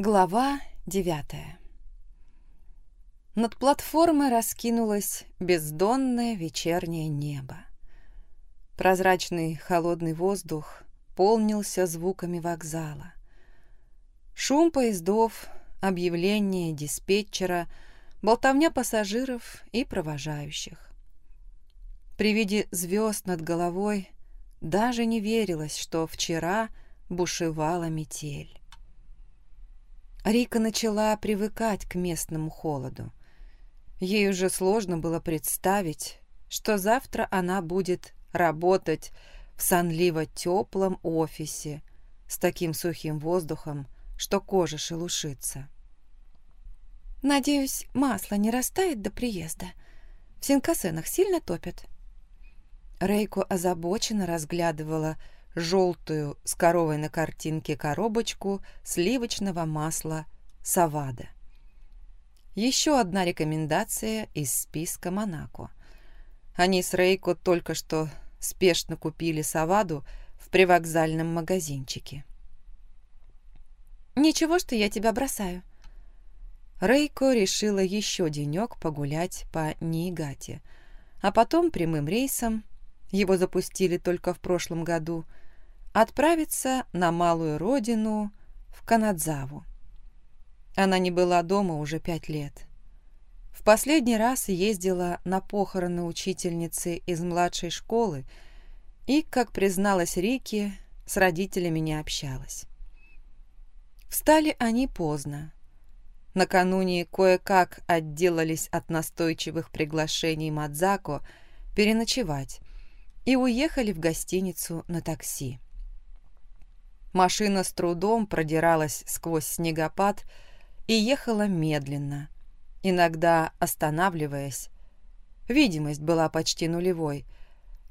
Глава девятая Над платформой раскинулось бездонное вечернее небо. Прозрачный холодный воздух полнился звуками вокзала. Шум поездов, объявления диспетчера, болтовня пассажиров и провожающих. При виде звезд над головой даже не верилось, что вчера бушевала метель. Рика начала привыкать к местному холоду. Ей уже сложно было представить, что завтра она будет работать в сонливо-теплом офисе с таким сухим воздухом, что кожа шелушится. «Надеюсь, масло не растает до приезда. В Синкасенах сильно топят?» Рейко озабоченно разглядывала желтую с коровой на картинке коробочку сливочного масла «Савада». Еще одна рекомендация из списка Монако. Они с Рейко только что спешно купили «Саваду» в привокзальном магазинчике. «Ничего, что я тебя бросаю». Рейко решила еще денек погулять по Ниигате, а потом прямым рейсом, его запустили только в прошлом году – отправиться на малую родину в Канадзаву. Она не была дома уже пять лет. В последний раз ездила на похороны учительницы из младшей школы и, как призналась Рики, с родителями не общалась. Встали они поздно. Накануне кое-как отделались от настойчивых приглашений Мадзако переночевать и уехали в гостиницу на такси. Машина с трудом продиралась сквозь снегопад и ехала медленно, иногда останавливаясь. Видимость была почти нулевой,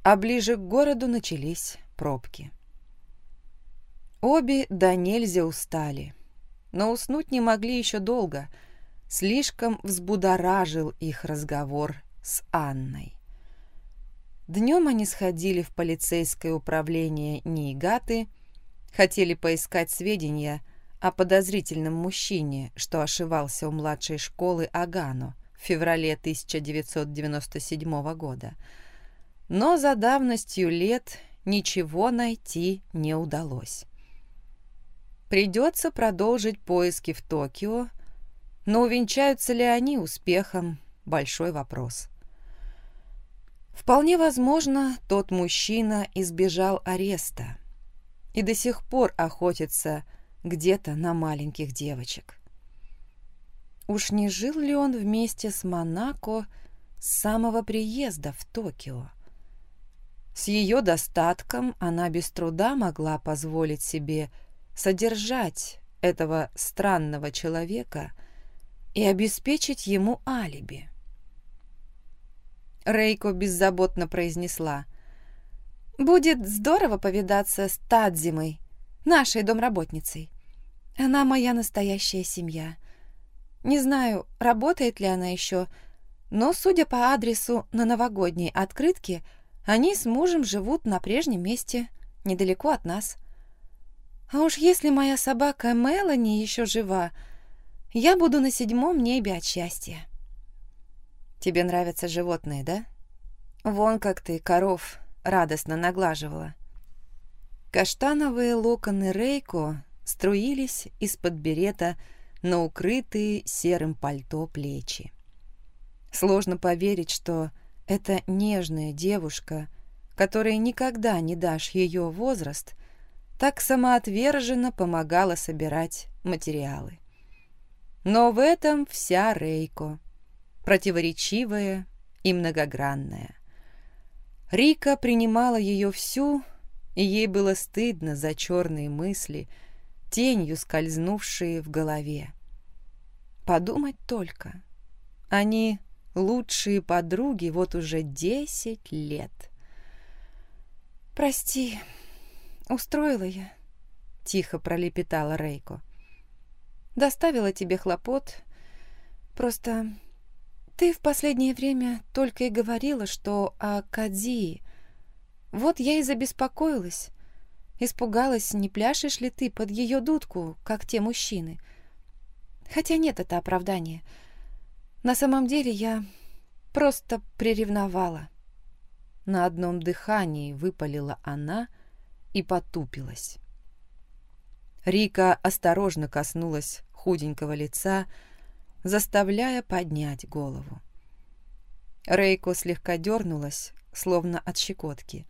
а ближе к городу начались пробки. Обе до нельзя устали, но уснуть не могли еще долго. Слишком взбудоражил их разговор с Анной. Днем они сходили в полицейское управление Ниигаты Хотели поискать сведения о подозрительном мужчине, что ошивался у младшей школы Агано в феврале 1997 года. Но за давностью лет ничего найти не удалось. Придется продолжить поиски в Токио, но увенчаются ли они успехом – большой вопрос. Вполне возможно, тот мужчина избежал ареста и до сих пор охотится где-то на маленьких девочек. Уж не жил ли он вместе с Монако с самого приезда в Токио? С ее достатком она без труда могла позволить себе содержать этого странного человека и обеспечить ему алиби. Рейко беззаботно произнесла – Будет здорово повидаться с Тадзимой, нашей домработницей. Она моя настоящая семья. Не знаю, работает ли она еще, но, судя по адресу на новогодней открытке, они с мужем живут на прежнем месте, недалеко от нас. А уж если моя собака Мелани еще жива, я буду на седьмом небе от счастья. Тебе нравятся животные, да? Вон как ты коров радостно наглаживала. Каштановые локоны Рейко струились из-под берета на укрытые серым пальто плечи. Сложно поверить, что эта нежная девушка, которой никогда не дашь ее возраст, так самоотверженно помогала собирать материалы. Но в этом вся Рейко, противоречивая и многогранная. Рика принимала ее всю, и ей было стыдно за черные мысли, тенью скользнувшие в голове. Подумать только. Они лучшие подруги вот уже десять лет. «Прости, устроила я», — тихо пролепетала Рейко. «Доставила тебе хлопот. Просто ты в последнее время только и говорила, что о Кадзии. Вот я и забеспокоилась. Испугалась, не пляшешь ли ты под ее дудку, как те мужчины. Хотя нет, это оправдание. На самом деле я просто приревновала. На одном дыхании выпалила она и потупилась. Рика осторожно коснулась худенького лица, заставляя поднять голову. Рейко слегка дернулась, словно от щекотки.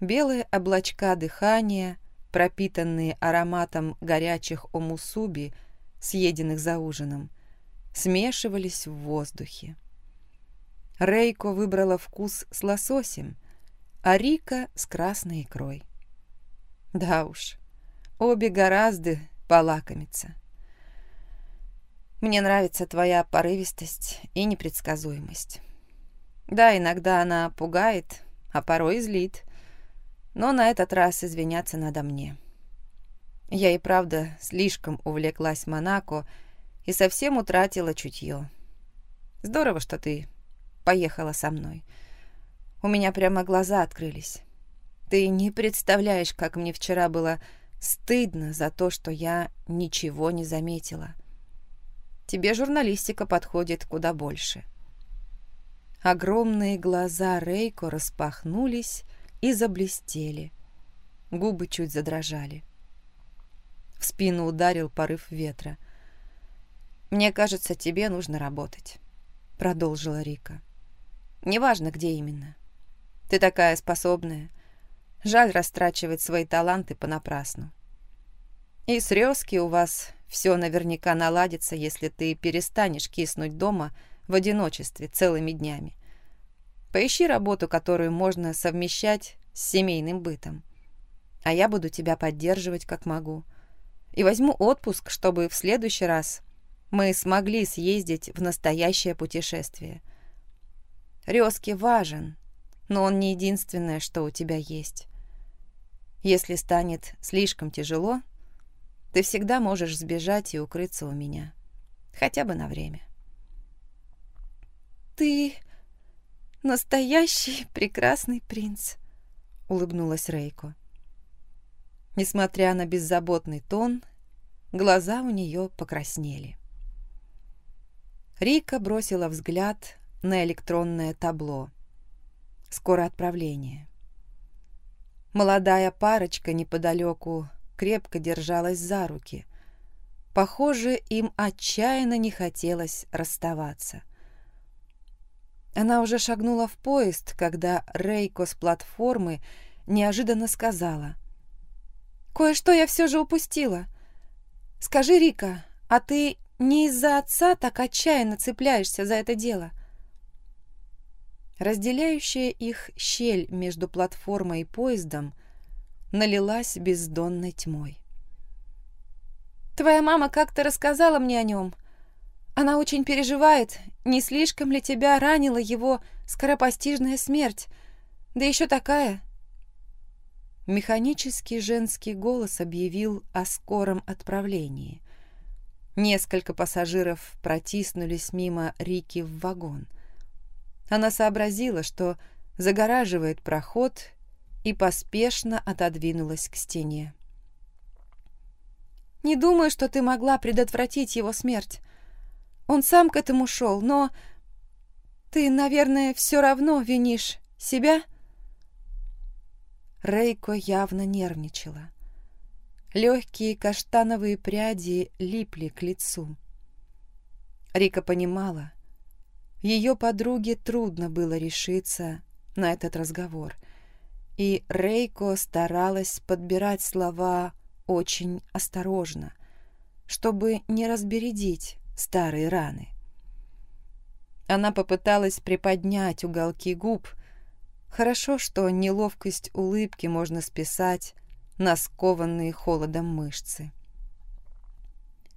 Белые облачка дыхания, пропитанные ароматом горячих омусуби, съеденных за ужином, смешивались в воздухе. Рейко выбрала вкус с лососем, а Рика с красной икрой. Да уж, обе гораздо полакомиться. Мне нравится твоя порывистость и непредсказуемость. Да, иногда она пугает, а порой злит. Но на этот раз извиняться надо мне. Я и правда слишком увлеклась Монако и совсем утратила чутье. Здорово, что ты поехала со мной. У меня прямо глаза открылись. Ты не представляешь, как мне вчера было стыдно за то, что я ничего не заметила. Тебе журналистика подходит куда больше. Огромные глаза Рейко распахнулись и заблестели. Губы чуть задрожали. В спину ударил порыв ветра. «Мне кажется, тебе нужно работать», — продолжила Рика. «Неважно, где именно. Ты такая способная. Жаль растрачивать свои таланты понапрасну. И с Резки у вас все наверняка наладится, если ты перестанешь киснуть дома в одиночестве целыми днями. Поищи работу, которую можно совмещать с семейным бытом. А я буду тебя поддерживать, как могу и возьму отпуск, чтобы в следующий раз мы смогли съездить в настоящее путешествие. Резки важен, но он не единственное, что у тебя есть. Если станет слишком тяжело, ты всегда можешь сбежать и укрыться у меня. Хотя бы на время. «Ты настоящий прекрасный принц», — улыбнулась Рейко. Несмотря на беззаботный тон, глаза у нее покраснели. Рика бросила взгляд на электронное табло. Скоро отправление. Молодая парочка неподалеку крепко держалась за руки. Похоже, им отчаянно не хотелось расставаться. Она уже шагнула в поезд, когда Рейко с платформы неожиданно сказала. Кое-что я все же упустила. Скажи, Рика, а ты не из-за отца так отчаянно цепляешься за это дело?» Разделяющая их щель между платформой и поездом налилась бездонной тьмой. «Твоя мама как-то рассказала мне о нем. Она очень переживает, не слишком ли тебя ранила его скоропостижная смерть, да еще такая, Механический женский голос объявил о скором отправлении. Несколько пассажиров протиснулись мимо Рики в вагон. Она сообразила, что загораживает проход и поспешно отодвинулась к стене. «Не думаю, что ты могла предотвратить его смерть. Он сам к этому шел, но ты, наверное, все равно винишь себя?» Рейко явно нервничала. Легкие каштановые пряди липли к лицу. Рика понимала, ее подруге трудно было решиться на этот разговор, и Рейко старалась подбирать слова очень осторожно, чтобы не разбередить старые раны. Она попыталась приподнять уголки губ, Хорошо, что неловкость улыбки можно списать на скованные холодом мышцы.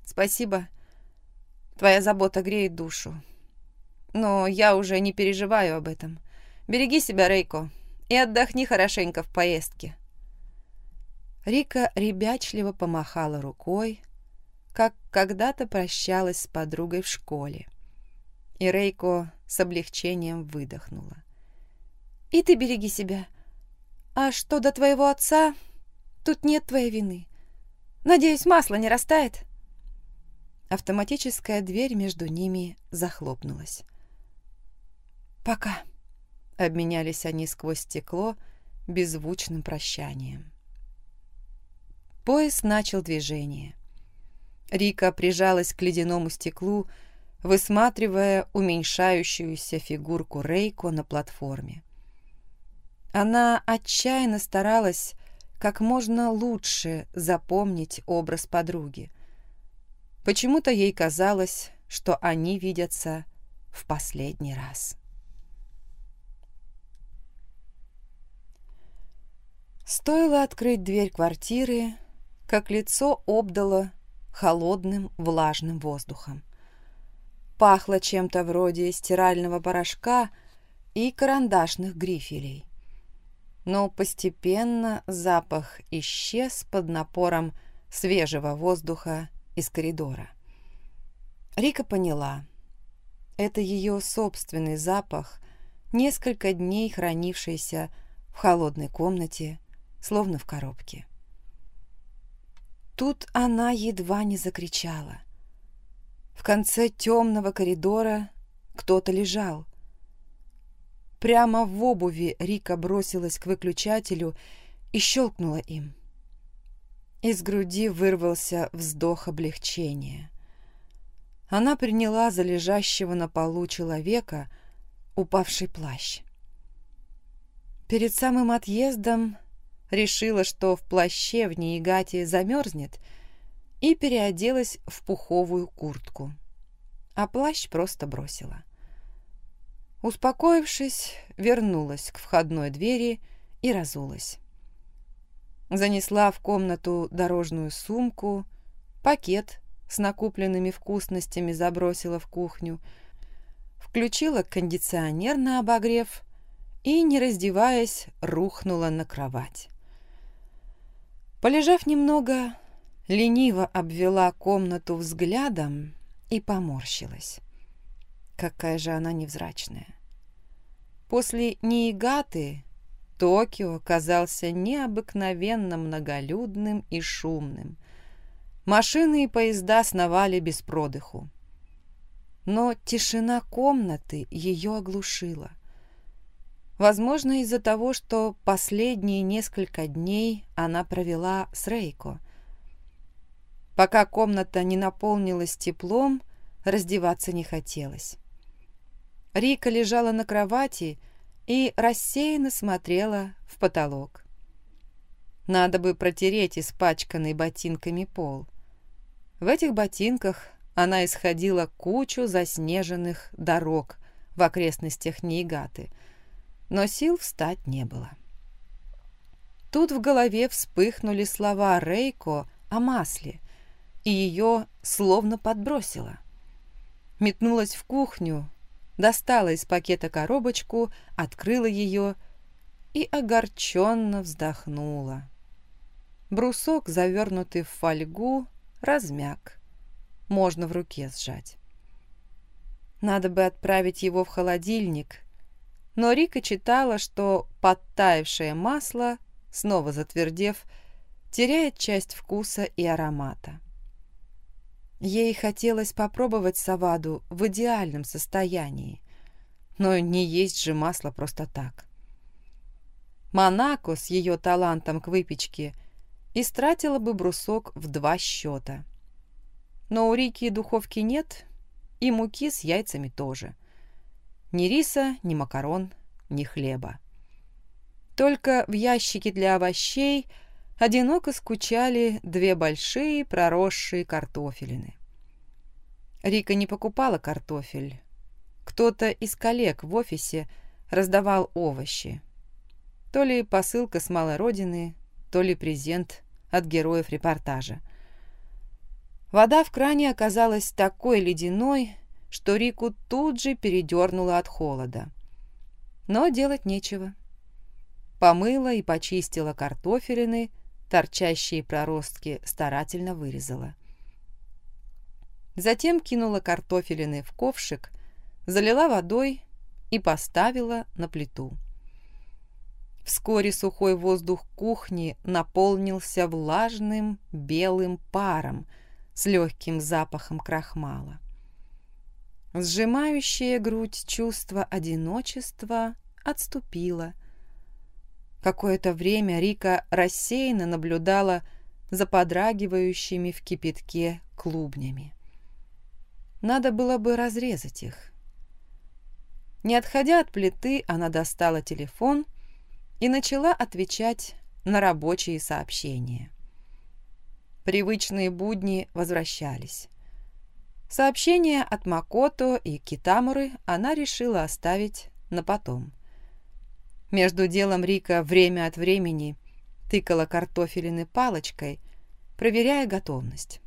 «Спасибо. Твоя забота греет душу. Но я уже не переживаю об этом. Береги себя, Рейко, и отдохни хорошенько в поездке». Рика ребячливо помахала рукой, как когда-то прощалась с подругой в школе. И Рейко с облегчением выдохнула. И ты береги себя. А что до твоего отца, тут нет твоей вины. Надеюсь, масло не растает?» автоматическая дверь между ними захлопнулась. «Пока», — обменялись они сквозь стекло беззвучным прощанием. Поезд начал движение. Рика прижалась к ледяному стеклу, высматривая уменьшающуюся фигурку Рейко на платформе. Она отчаянно старалась как можно лучше запомнить образ подруги. Почему-то ей казалось, что они видятся в последний раз. Стоило открыть дверь квартиры, как лицо обдало холодным влажным воздухом. Пахло чем-то вроде стирального порошка и карандашных грифелей. Но постепенно запах исчез под напором свежего воздуха из коридора. Рика поняла. Это ее собственный запах, несколько дней хранившийся в холодной комнате, словно в коробке. Тут она едва не закричала. В конце темного коридора кто-то лежал. Прямо в обуви Рика бросилась к выключателю и щелкнула им. Из груди вырвался вздох облегчения. Она приняла за лежащего на полу человека упавший плащ. Перед самым отъездом решила, что в плаще в Ниигате замерзнет, и переоделась в пуховую куртку. А плащ просто бросила. Успокоившись, вернулась к входной двери и разулась. Занесла в комнату дорожную сумку, пакет с накупленными вкусностями забросила в кухню, включила кондиционер на обогрев и, не раздеваясь, рухнула на кровать. Полежав немного, лениво обвела комнату взглядом и поморщилась. Какая же она невзрачная. После Ниигаты Токио казался необыкновенно многолюдным и шумным. Машины и поезда сновали без продыху. Но тишина комнаты ее оглушила – Возможно, из-за того, что последние несколько дней она провела с Рейко. Пока комната не наполнилась теплом, раздеваться не хотелось. Рика лежала на кровати и рассеянно смотрела в потолок. Надо бы протереть испачканный ботинками пол. В этих ботинках она исходила кучу заснеженных дорог в окрестностях Нейгаты — но сил встать не было. Тут в голове вспыхнули слова Рейко о масле, и ее словно подбросило. Метнулась в кухню, достала из пакета коробочку, открыла ее и огорченно вздохнула. Брусок, завернутый в фольгу, размяк. Можно в руке сжать. Надо бы отправить его в холодильник но Рика читала, что подтаявшее масло, снова затвердев, теряет часть вкуса и аромата. Ей хотелось попробовать саваду в идеальном состоянии, но не есть же масло просто так. Монако с ее талантом к выпечке истратила бы брусок в два счета. Но у Рики духовки нет, и муки с яйцами тоже – ни риса, ни макарон, ни хлеба. Только в ящике для овощей одиноко скучали две большие проросшие картофелины. Рика не покупала картофель. Кто-то из коллег в офисе раздавал овощи. То ли посылка с малой родины, то ли презент от героев репортажа. Вода в кране оказалась такой ледяной, что Рику тут же передернуло от холода. Но делать нечего. Помыла и почистила картофелины, торчащие проростки старательно вырезала. Затем кинула картофелины в ковшик, залила водой и поставила на плиту. Вскоре сухой воздух кухни наполнился влажным белым паром, с легким запахом крахмала. Сжимающее грудь чувство одиночества отступило. Какое-то время Рика рассеянно наблюдала за подрагивающими в кипятке клубнями. Надо было бы разрезать их. Не отходя от плиты, она достала телефон и начала отвечать на рабочие сообщения. Привычные будни возвращались. Сообщение от Макото и Китамуры она решила оставить на потом. Между делом Рика время от времени тыкала картофелины палочкой, проверяя готовность.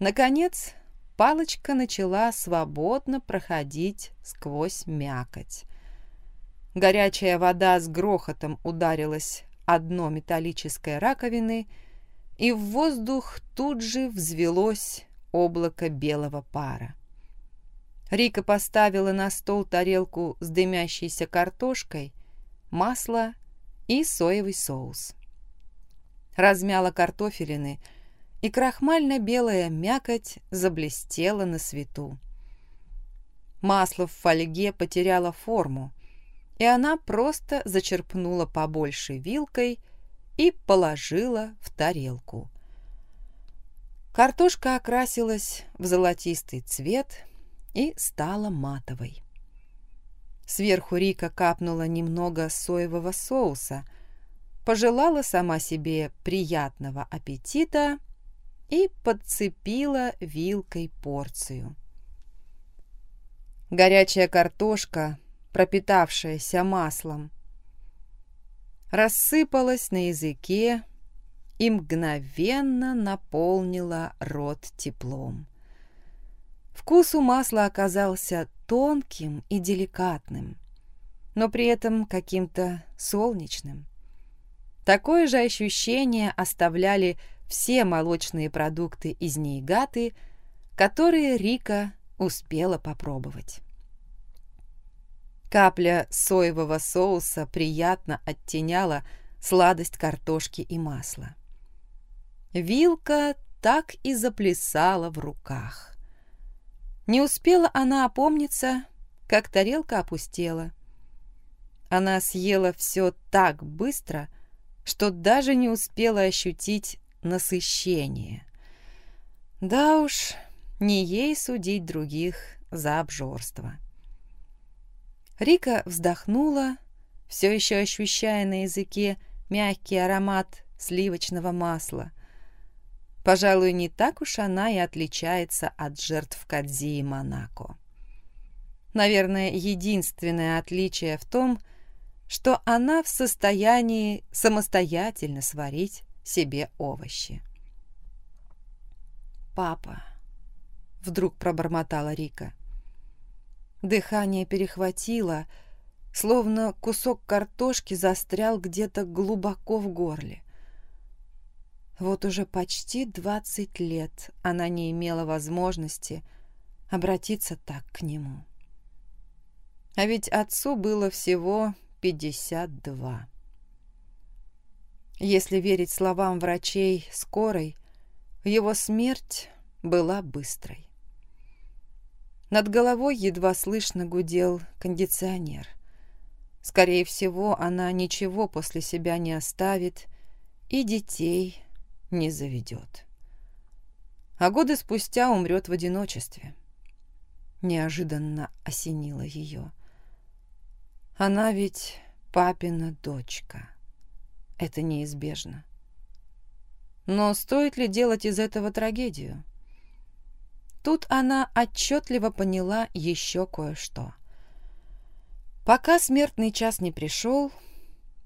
Наконец, палочка начала свободно проходить сквозь мякоть. Горячая вода с грохотом ударилась о дно металлической раковины, и в воздух тут же взвелось облако белого пара. Рика поставила на стол тарелку с дымящейся картошкой, масло и соевый соус. Размяла картофелины, и крахмально-белая мякоть заблестела на свету. Масло в фольге потеряло форму, и она просто зачерпнула побольше вилкой и положила в тарелку. Картошка окрасилась в золотистый цвет и стала матовой. Сверху Рика капнула немного соевого соуса, пожелала сама себе приятного аппетита и подцепила вилкой порцию. Горячая картошка, пропитавшаяся маслом, рассыпалась на языке и мгновенно наполнила рот теплом. Вкус у масла оказался тонким и деликатным, но при этом каким-то солнечным. Такое же ощущение оставляли все молочные продукты из Нейгаты, которые Рика успела попробовать. Капля соевого соуса приятно оттеняла сладость картошки и масла. Вилка так и заплясала в руках. Не успела она опомниться, как тарелка опустела. Она съела все так быстро, что даже не успела ощутить насыщение. Да уж, не ей судить других за обжорство. Рика вздохнула, все еще ощущая на языке мягкий аромат сливочного масла. Пожалуй, не так уж она и отличается от жертв Кадзи и Монако. Наверное, единственное отличие в том, что она в состоянии самостоятельно сварить себе овощи. «Папа», — вдруг пробормотала Рика. Дыхание перехватило, словно кусок картошки застрял где-то глубоко в горле. Вот уже почти двадцать лет она не имела возможности обратиться так к нему. А ведь отцу было всего пятьдесят два. Если верить словам врачей скорой, его смерть была быстрой. Над головой едва слышно гудел кондиционер. Скорее всего, она ничего после себя не оставит и детей не заведет. А годы спустя умрет в одиночестве. Неожиданно осенила ее. Она ведь папина дочка. Это неизбежно. Но стоит ли делать из этого трагедию? Тут она отчетливо поняла еще кое-что. Пока смертный час не пришел,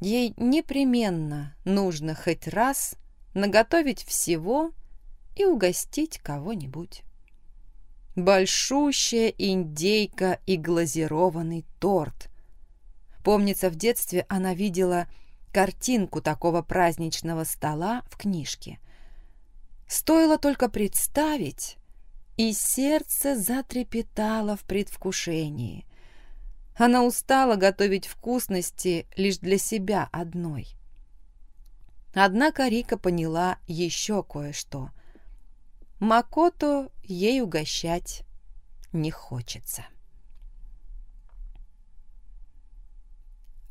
ей непременно нужно хоть раз наготовить всего и угостить кого-нибудь. Большущая индейка и глазированный торт. Помнится, в детстве она видела картинку такого праздничного стола в книжке. Стоило только представить, и сердце затрепетало в предвкушении. Она устала готовить вкусности лишь для себя одной. Однако Рика поняла еще кое-что. Макото ей угощать не хочется.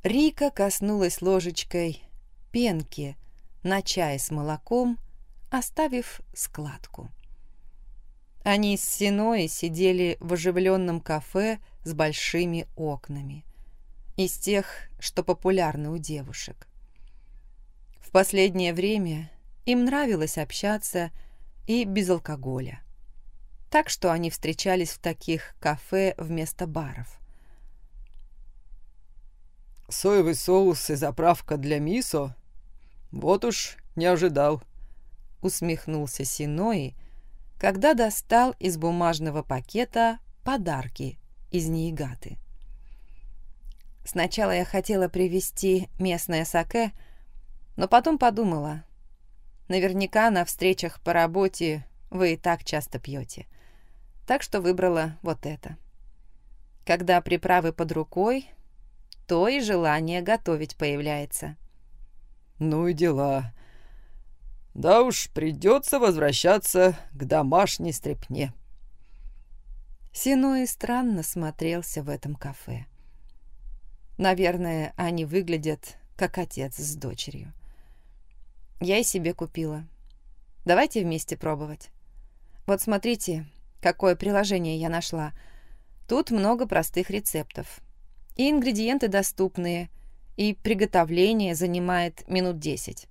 Рика коснулась ложечкой пенки на чай с молоком, оставив складку. Они с Синой сидели в оживленном кафе с большими окнами. Из тех, что популярны у девушек. Последнее время им нравилось общаться и без алкоголя. Так что они встречались в таких кафе вместо баров. «Соевый соус и заправка для мисо? Вот уж не ожидал», — усмехнулся Синои, когда достал из бумажного пакета подарки из Ниигаты. Сначала я хотела привезти местное саке, но потом подумала, наверняка на встречах по работе вы и так часто пьете, так что выбрала вот это. Когда приправы под рукой, то и желание готовить появляется. «Ну и дела», да уж, придется возвращаться к домашней стрепне. Синой странно смотрелся в этом кафе. Наверное, они выглядят как отец с дочерью. Я и себе купила. Давайте вместе пробовать. Вот смотрите, какое приложение я нашла. Тут много простых рецептов. И ингредиенты доступные, и приготовление занимает минут десять.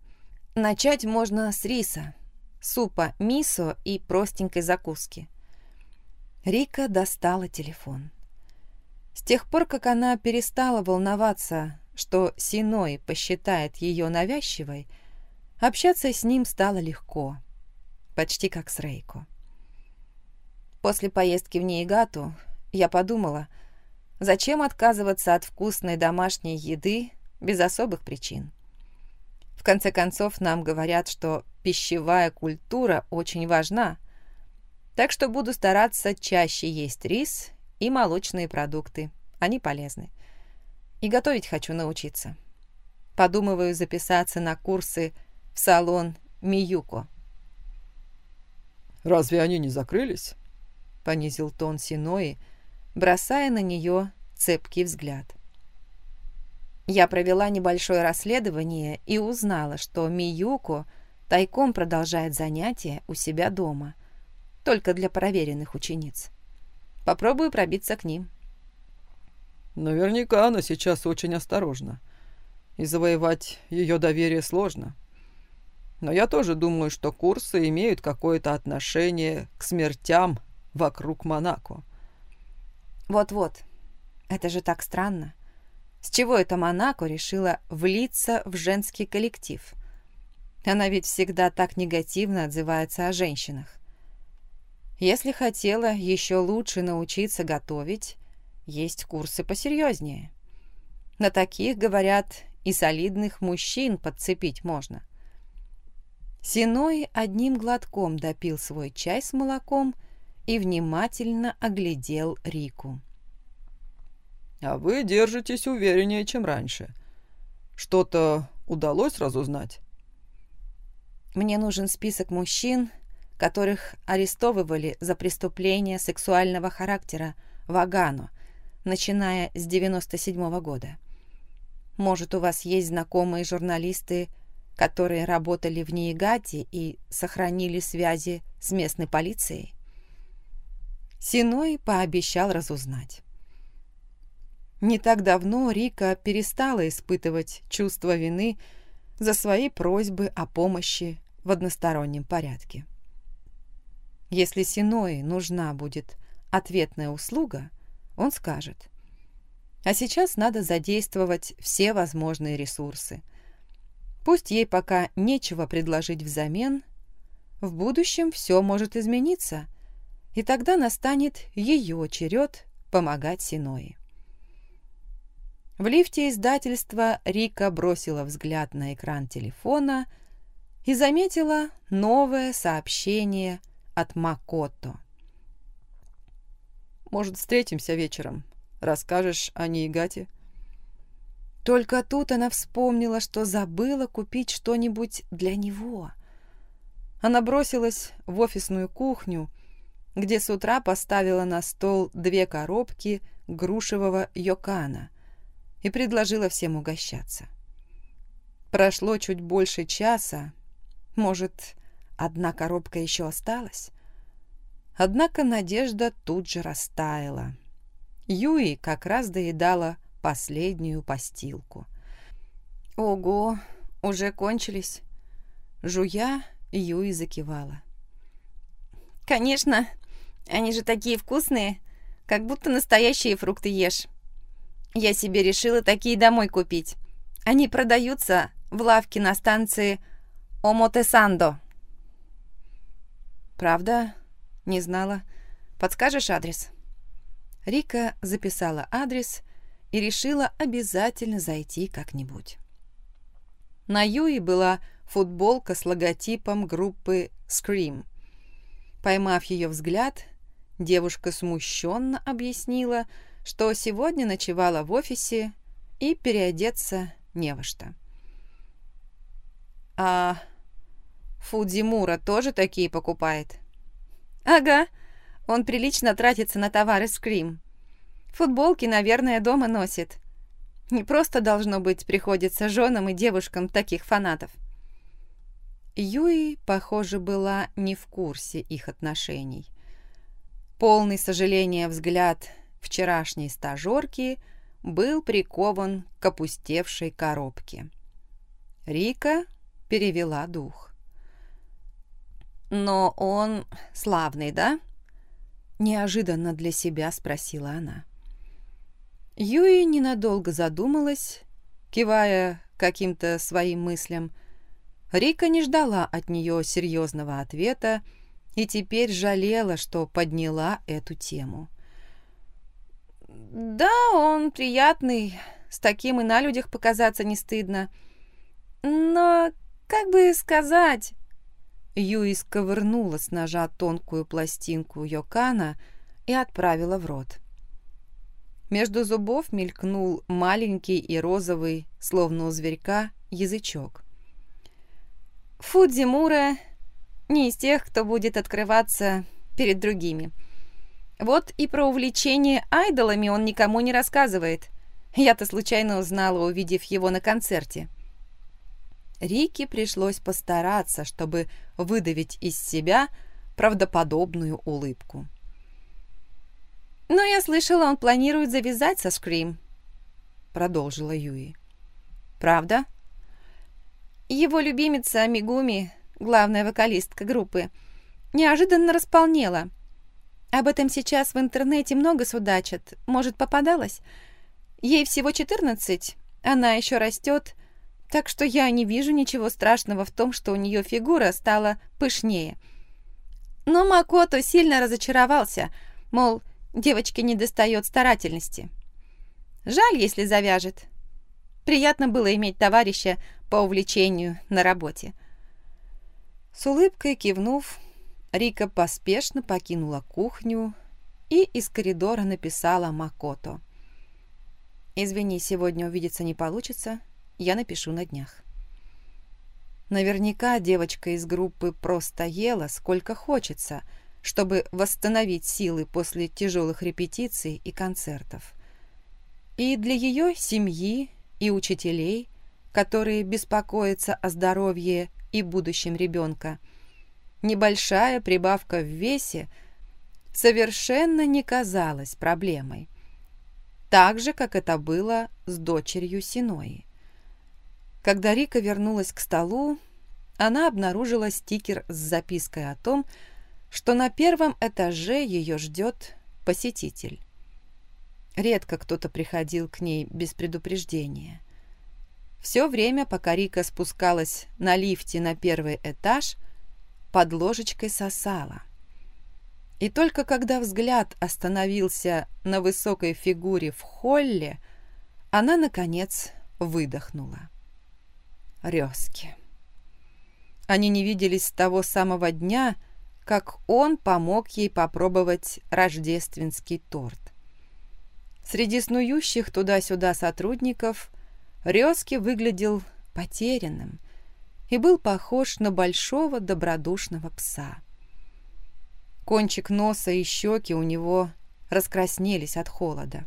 Начать можно с риса, супа мисо и простенькой закуски. Рика достала телефон. С тех пор, как она перестала волноваться, что Синой посчитает ее навязчивой, общаться с ним стало легко, почти как с Рейко. После поездки в Нейгату я подумала, зачем отказываться от вкусной домашней еды без особых причин. В конце концов, нам говорят, что пищевая культура очень важна, так что буду стараться чаще есть рис и молочные продукты. Они полезны. И готовить хочу научиться. Подумываю записаться на курсы в салон Миюко. «Разве они не закрылись?» — понизил тон Синои, бросая на нее цепкий взгляд. Я провела небольшое расследование и узнала, что Миюко тайком продолжает занятия у себя дома, только для проверенных учениц. Попробую пробиться к ним. Наверняка она сейчас очень осторожна, и завоевать ее доверие сложно. Но я тоже думаю, что курсы имеют какое-то отношение к смертям вокруг Монако. Вот-вот. Это же так странно. С чего это Монако решила влиться в женский коллектив? Она ведь всегда так негативно отзывается о женщинах. Если хотела еще лучше научиться готовить, есть курсы посерьезнее. На таких, говорят, и солидных мужчин подцепить можно. Синой одним глотком допил свой чай с молоком и внимательно оглядел Рику. А вы держитесь увереннее, чем раньше. Что-то удалось разузнать? Мне нужен список мужчин, которых арестовывали за преступления сексуального характера в Агану, начиная с 97 -го года. Может, у вас есть знакомые журналисты, которые работали в Ниигате и сохранили связи с местной полицией? Синой пообещал разузнать. Не так давно Рика перестала испытывать чувство вины за свои просьбы о помощи в одностороннем порядке. Если Синои нужна будет ответная услуга, он скажет. А сейчас надо задействовать все возможные ресурсы. Пусть ей пока нечего предложить взамен, в будущем все может измениться, и тогда настанет ее черед помогать Синои. В лифте издательства Рика бросила взгляд на экран телефона и заметила новое сообщение от Макото. «Может, встретимся вечером? Расскажешь о Ниигате?» Только тут она вспомнила, что забыла купить что-нибудь для него. она бросилась в офисную кухню, где с утра поставила на стол две коробки грушевого йокана и предложила всем угощаться. Прошло чуть больше часа, может, одна коробка еще осталась? Однако надежда тут же растаяла. Юи как раз доедала последнюю постилку. «Ого, уже кончились?» Жуя, Юи закивала. «Конечно, они же такие вкусные, как будто настоящие фрукты ешь. Я себе решила такие домой купить. Они продаются в лавке на станции Омотесандо». «Правда? Не знала. Подскажешь адрес?» Рика записала адрес решила обязательно зайти как-нибудь. На Юи была футболка с логотипом группы Scream. Поймав ее взгляд, девушка смущенно объяснила, что сегодня ночевала в офисе и переодеться не во что. «А Фудзимура тоже такие покупает?» «Ага, он прилично тратится на товары Скрим. Футболки, наверное, дома носит. Не просто должно быть приходится женам и девушкам таких фанатов». Юи, похоже, была не в курсе их отношений. Полный сожаления взгляд вчерашней стажерки был прикован к опустевшей коробке. Рика перевела дух. «Но он славный, да?» Неожиданно для себя спросила она. Юи ненадолго задумалась, кивая каким-то своим мыслям. Рика не ждала от нее серьезного ответа и теперь жалела, что подняла эту тему. «Да, он приятный, с таким и на людях показаться не стыдно. Но, как бы сказать...» Юи сковырнула с ножа тонкую пластинку Йокана и отправила в рот. Между зубов мелькнул маленький и розовый, словно у зверька, язычок. Фудзимура не из тех, кто будет открываться перед другими. Вот и про увлечение айдолами он никому не рассказывает. Я-то случайно узнала, увидев его на концерте. Рике пришлось постараться, чтобы выдавить из себя правдоподобную улыбку. «Но я слышала, он планирует завязать со Скрим», — продолжила Юи. «Правда?» Его любимица Мигуми, главная вокалистка группы, неожиданно располнела. Об этом сейчас в интернете много судачат. Может, попадалась? Ей всего 14, она еще растет, так что я не вижу ничего страшного в том, что у нее фигура стала пышнее. Но Макото сильно разочаровался, мол, девочке не достает старательности. Жаль, если завяжет. Приятно было иметь товарища по увлечению на работе. С улыбкой кивнув, Рика поспешно покинула кухню и из коридора написала Макото. «Извини, сегодня увидеться не получится, я напишу на днях. Наверняка девочка из группы просто ела сколько хочется, чтобы восстановить силы после тяжелых репетиций и концертов. И для ее семьи и учителей, которые беспокоятся о здоровье и будущем ребенка, небольшая прибавка в весе совершенно не казалась проблемой. Так же, как это было с дочерью Синои. Когда Рика вернулась к столу, она обнаружила стикер с запиской о том, что на первом этаже ее ждет посетитель. Редко кто-то приходил к ней без предупреждения. Все время, пока Рика спускалась на лифте на первый этаж, под ложечкой сосала. И только когда взгляд остановился на высокой фигуре в холле, она, наконец, выдохнула. Резки. Они не виделись с того самого дня, как он помог ей попробовать рождественский торт. Среди снующих туда-сюда сотрудников Резки выглядел потерянным и был похож на большого добродушного пса. Кончик носа и щеки у него раскраснелись от холода.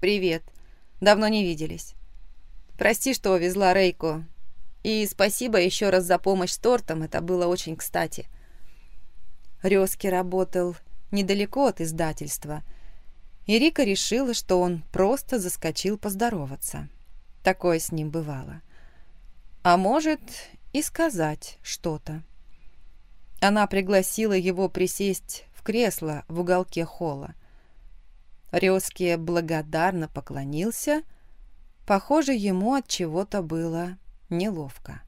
«Привет. Давно не виделись. Прости, что увезла Рейку. И спасибо еще раз за помощь с тортом, это было очень кстати». Резки работал недалеко от издательства, и Рика решила, что он просто заскочил поздороваться. Такое с ним бывало. А может, и сказать что-то. Она пригласила его присесть в кресло в уголке холла. Резки благодарно поклонился. Похоже, ему от чего-то было неловко.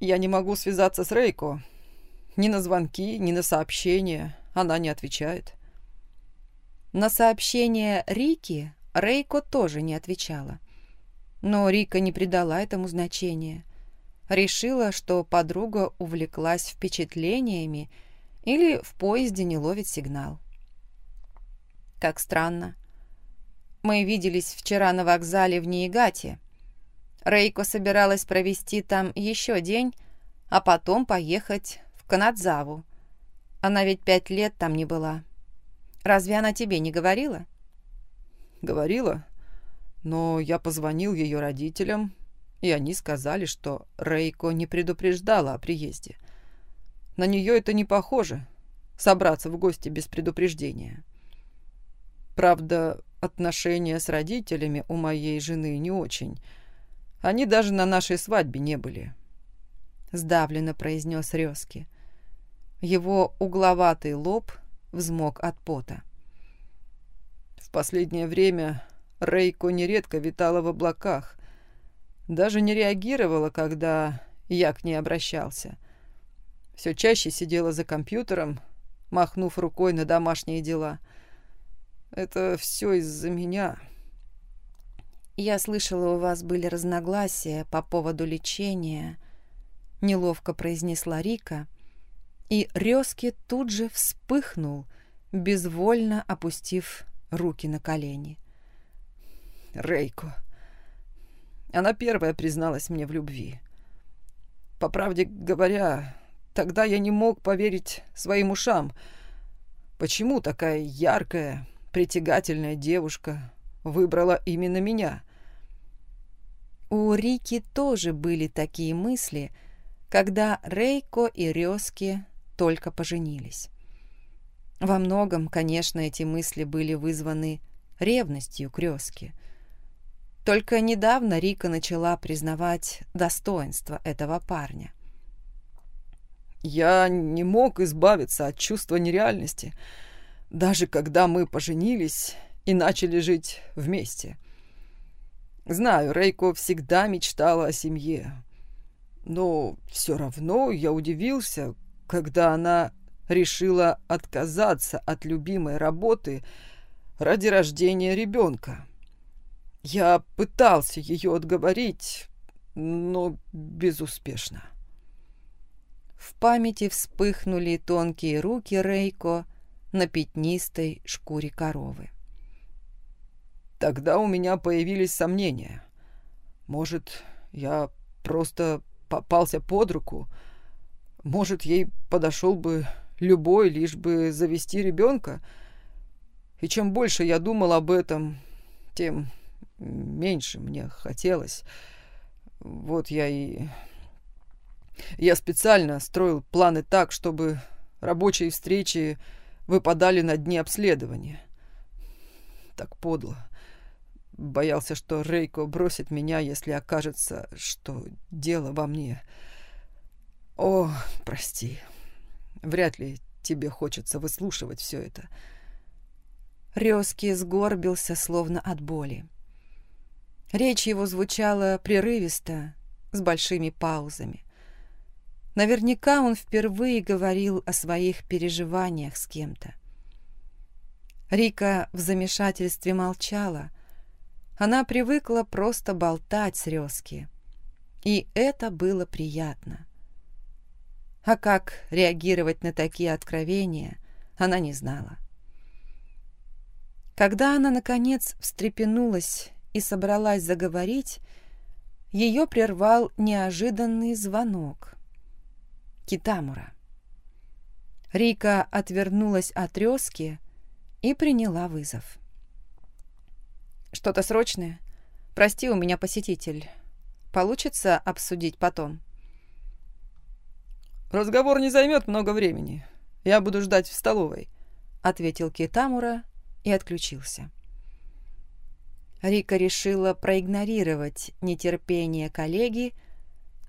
«Я не могу связаться с Рейко. Ни на звонки, ни на сообщения она не отвечает». На сообщение Рики Рейко тоже не отвечала. Но Рика не придала этому значения. Решила, что подруга увлеклась впечатлениями или в поезде не ловит сигнал. Как странно. Мы виделись вчера на вокзале в Ниигате. Рейко собиралась провести там еще день, а потом поехать в Канадзаву. Она ведь пять лет там не была. Разве она тебе не говорила? Говорила, но я позвонил ее родителям, и они сказали, что Рейко не предупреждала о приезде. На нее это не похоже — собраться в гости без предупреждения. Правда, отношения с родителями у моей жены не очень. Они даже на нашей свадьбе не были. Сдавленно произнес Резки. Его угловатый лоб взмок от пота. В последнее время Рейко нередко витала в облаках. Даже не реагировала, когда я к ней обращался. Все чаще сидела за компьютером, махнув рукой на домашние дела. Это все из-за меня. Я слышала, у вас были разногласия по поводу лечения, неловко произнесла Рика, и Резки тут же вспыхнул, безвольно опустив руки на колени. Рейко. Она первая призналась мне в любви. По правде говоря, тогда я не мог поверить своим ушам. Почему такая яркая, притягательная девушка выбрала именно меня? У Рики тоже были такие мысли, когда Рейко и Резки только поженились. Во многом, конечно, эти мысли были вызваны ревностью к Резке – только недавно Рика начала признавать достоинство этого парня. «Я не мог избавиться от чувства нереальности, даже когда мы поженились и начали жить вместе. Знаю, Рейко всегда мечтала о семье, но все равно я удивился, когда она решила отказаться от любимой работы ради рождения ребенка. Я пытался ее отговорить, но безуспешно. В памяти вспыхнули тонкие руки Рейко на пятнистой шкуре коровы. Тогда у меня появились сомнения. Может, я просто попался под руку? Может, ей подошел бы любой, лишь бы завести ребенка? И чем больше я думал об этом, тем меньше мне хотелось. Вот я и... Я специально строил планы так, чтобы рабочие встречи выпадали на дни обследования. Так подло. Боялся, что Рейко бросит меня, если окажется, что дело во мне. О, прости. Вряд ли тебе хочется выслушивать все это. Резкий сгорбился, словно от боли. Речь его звучала прерывисто, с большими паузами. Наверняка он впервые говорил о своих переживаниях с кем-то. Рика в замешательстве молчала. Она привыкла просто болтать с Резки. И это было приятно. А как реагировать на такие откровения, она не знала. Когда она, наконец, встрепенулась и собралась заговорить, ее прервал неожиданный звонок. Китамура. Рика отвернулась от резки и приняла вызов. «Что-то срочное? Прости, у меня посетитель. Получится обсудить потом?» «Разговор не займет много времени. Я буду ждать в столовой», — ответил Китамура и отключился. Рика решила проигнорировать нетерпение коллеги,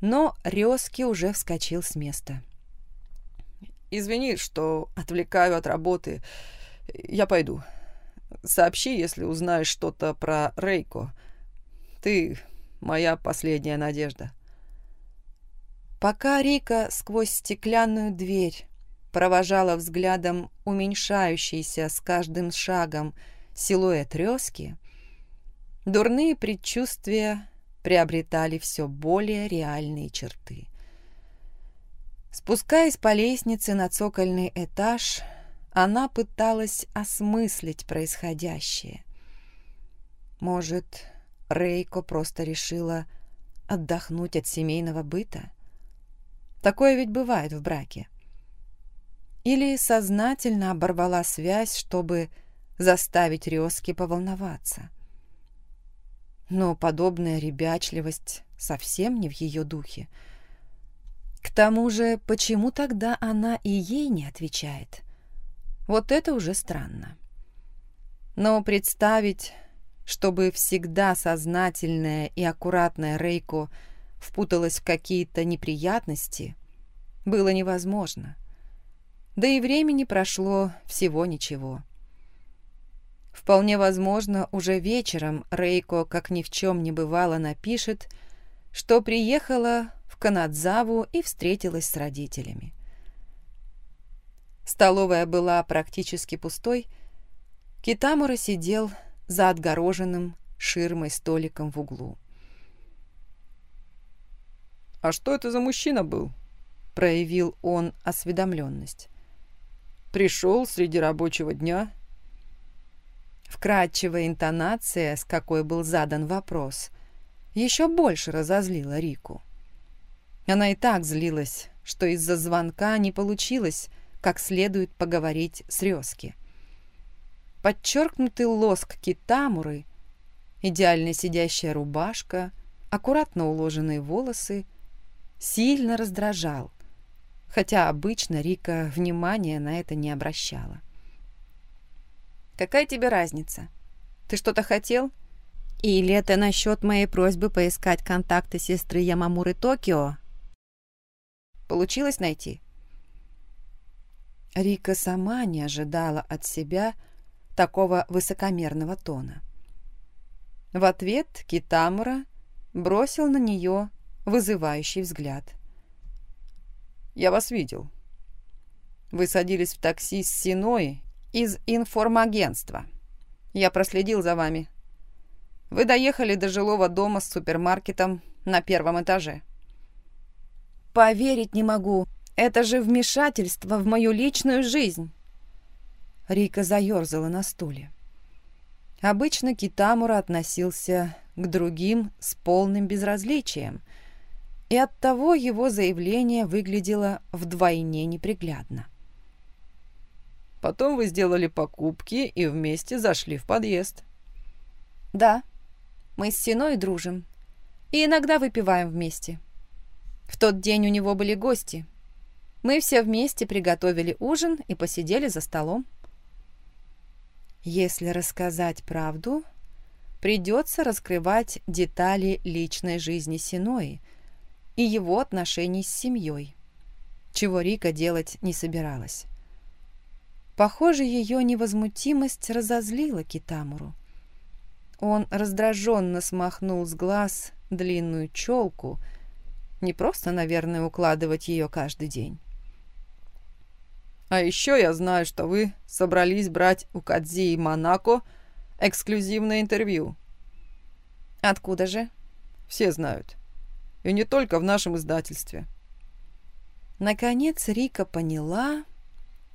но Резки уже вскочил с места. «Извини, что отвлекаю от работы. Я пойду. Сообщи, если узнаешь что-то про Рейко. Ты моя последняя надежда». Пока Рика сквозь стеклянную дверь провожала взглядом уменьшающийся с каждым шагом силуэт Резки, дурные предчувствия приобретали все более реальные черты. Спускаясь по лестнице на цокольный этаж, она пыталась осмыслить происходящее. Может, Рейко просто решила отдохнуть от семейного быта? Такое ведь бывает в браке. Или сознательно оборвала связь, чтобы заставить Резки поволноваться. Но подобная ребячливость совсем не в ее духе. К тому же, почему тогда она и ей не отвечает? Вот это уже странно. Но представить, чтобы всегда сознательная и аккуратная Рейко впуталась в какие-то неприятности, было невозможно. Да и времени прошло всего ничего. Вполне возможно, уже вечером Рейко, как ни в чем не бывало, напишет, что приехала в Канадзаву и встретилась с родителями. Столовая была практически пустой. Китамура сидел за отгороженным ширмой столиком в углу. «А что это за мужчина был?» — проявил он осведомленность. «Пришел среди рабочего дня». Вкрадчивая интонация, с какой был задан вопрос, еще больше разозлила Рику. Она и так злилась, что из-за звонка не получилось как следует поговорить с Резки. Подчеркнутый лоск китамуры, идеально сидящая рубашка, аккуратно уложенные волосы — сильно раздражал, хотя обычно Рика внимания на это не обращала. «Какая тебе разница? Ты что-то хотел? Или это насчет моей просьбы поискать контакты сестры Ямамуры Токио? Получилось найти?» Рика сама не ожидала от себя такого высокомерного тона. В ответ Китамура бросил на нее вызывающий взгляд. «Я вас видел. Вы садились в такси с Синой из информагентства. Я проследил за вами. Вы доехали до жилого дома с супермаркетом на первом этаже». «Поверить не могу. Это же вмешательство в мою личную жизнь». Рика заерзала на стуле. Обычно Китамура относился к другим с полным безразличием – и оттого его заявление выглядело вдвойне неприглядно. «Потом вы сделали покупки и вместе зашли в подъезд». «Да, мы с Синой дружим и иногда выпиваем вместе. В тот день у него были гости. Мы все вместе приготовили ужин и посидели за столом. Если рассказать правду, придется раскрывать детали личной жизни Синои – и его отношений с семьей, чего Рика делать не собиралась. Похоже, ее невозмутимость разозлила Китамуру. Он раздраженно смахнул с глаз длинную челку, не просто, наверное, укладывать ее каждый день. «А еще я знаю, что вы собрались брать у Кадзи и Монако эксклюзивное интервью». «Откуда же?» «Все знают. И не только в нашем издательстве. Наконец Рика поняла,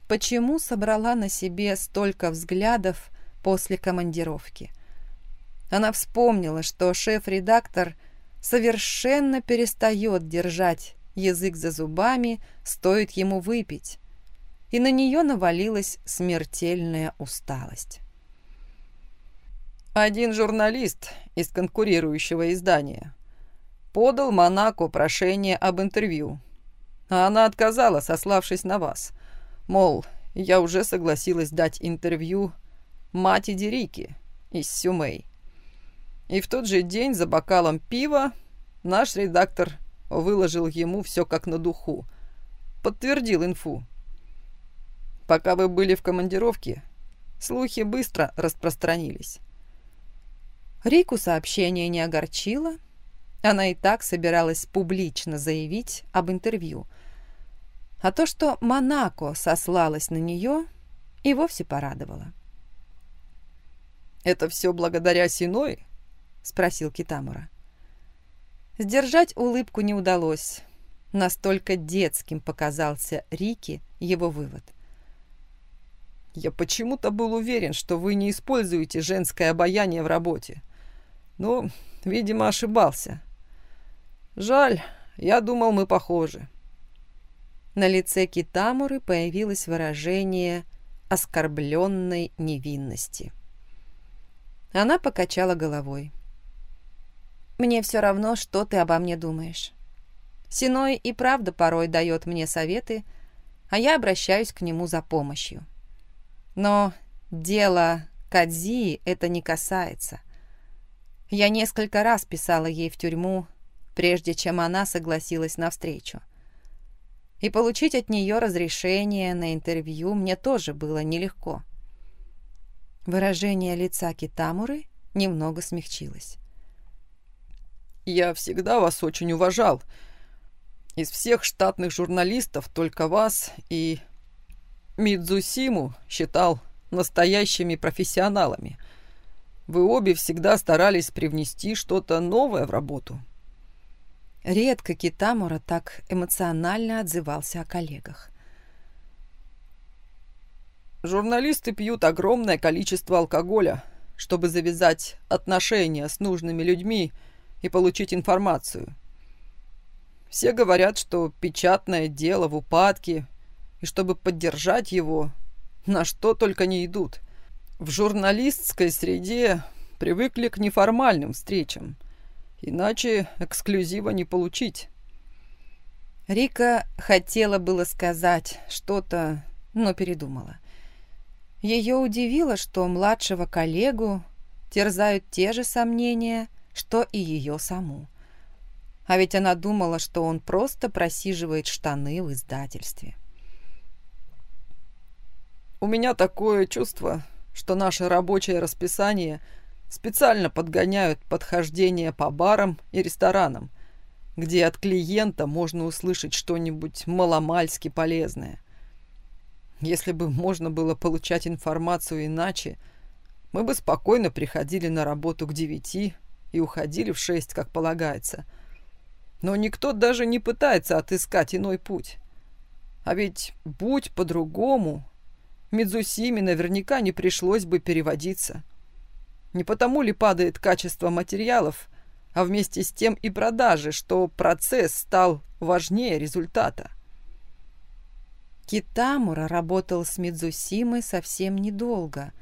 почему собрала на себе столько взглядов после командировки. Она вспомнила, что шеф-редактор совершенно перестает держать язык за зубами, стоит ему выпить, и на нее навалилась смертельная усталость. Один журналист из конкурирующего издания подал Монако прошение об интервью, а она отказала, сославшись на вас. Мол, я уже согласилась дать интервью мати Дерики из Сюмей. И в тот же день за бокалом пива наш редактор выложил ему все как на духу. Подтвердил инфу. Пока вы были в командировке, слухи быстро распространились. Рику сообщение не огорчило. Она и так собиралась публично заявить об интервью. А то, что Монако сослалась на нее, и вовсе порадовало. «Это все благодаря Синой?» — спросил Китамура. Сдержать улыбку не удалось. Настолько детским показался Рики его вывод. «Я почему-то был уверен, что вы не используете женское обаяние в работе. Но, видимо, ошибался. Жаль, я думал, мы похожи». На лице Китамуры появилось выражение оскорбленной невинности. Она покачала головой. «Мне все равно, что ты обо мне думаешь. Синой и правда порой дает мне советы, а я обращаюсь к нему за помощью. Но дело Кадзии это не касается. Я несколько раз писала ей в тюрьму, прежде чем она согласилась на встречу. И получить от нее разрешение на интервью мне тоже было нелегко. Выражение лица Китамуры немного смягчилось. «Я всегда вас очень уважал. Из всех штатных журналистов только вас и Мидзусиму считал настоящими профессионалами. Вы обе всегда старались привнести что-то новое в работу». Редко Китамура так эмоционально отзывался о коллегах. Журналисты пьют огромное количество алкоголя, чтобы завязать отношения с нужными людьми и получить информацию. Все говорят, что печатное дело в упадке, и чтобы поддержать его, на что только не идут. В журналистской среде привыкли к неформальным встречам, иначе эксклюзива не получить. Рика хотела было сказать что-то, но передумала. Ее удивило, что младшего коллегу терзают те же сомнения, что и ее саму. А ведь она думала, что он просто просиживает штаны в издательстве. «У меня такое чувство, что наше рабочее расписание специально подгоняют подхождение по барам и ресторанам, где от клиента можно услышать что-нибудь маломальски полезное. Если бы можно было получать информацию иначе, мы бы спокойно приходили на работу к девяти и уходили в шесть, как полагается. Но никто даже не пытается отыскать иной путь. А ведь будь по-другому, Мидзусиме наверняка не пришлось бы переводиться. Не потому ли падает качество материалов, а вместе с тем и продажи, что процесс стал важнее результата. Китамура работал с Мидзусимой совсем недолго,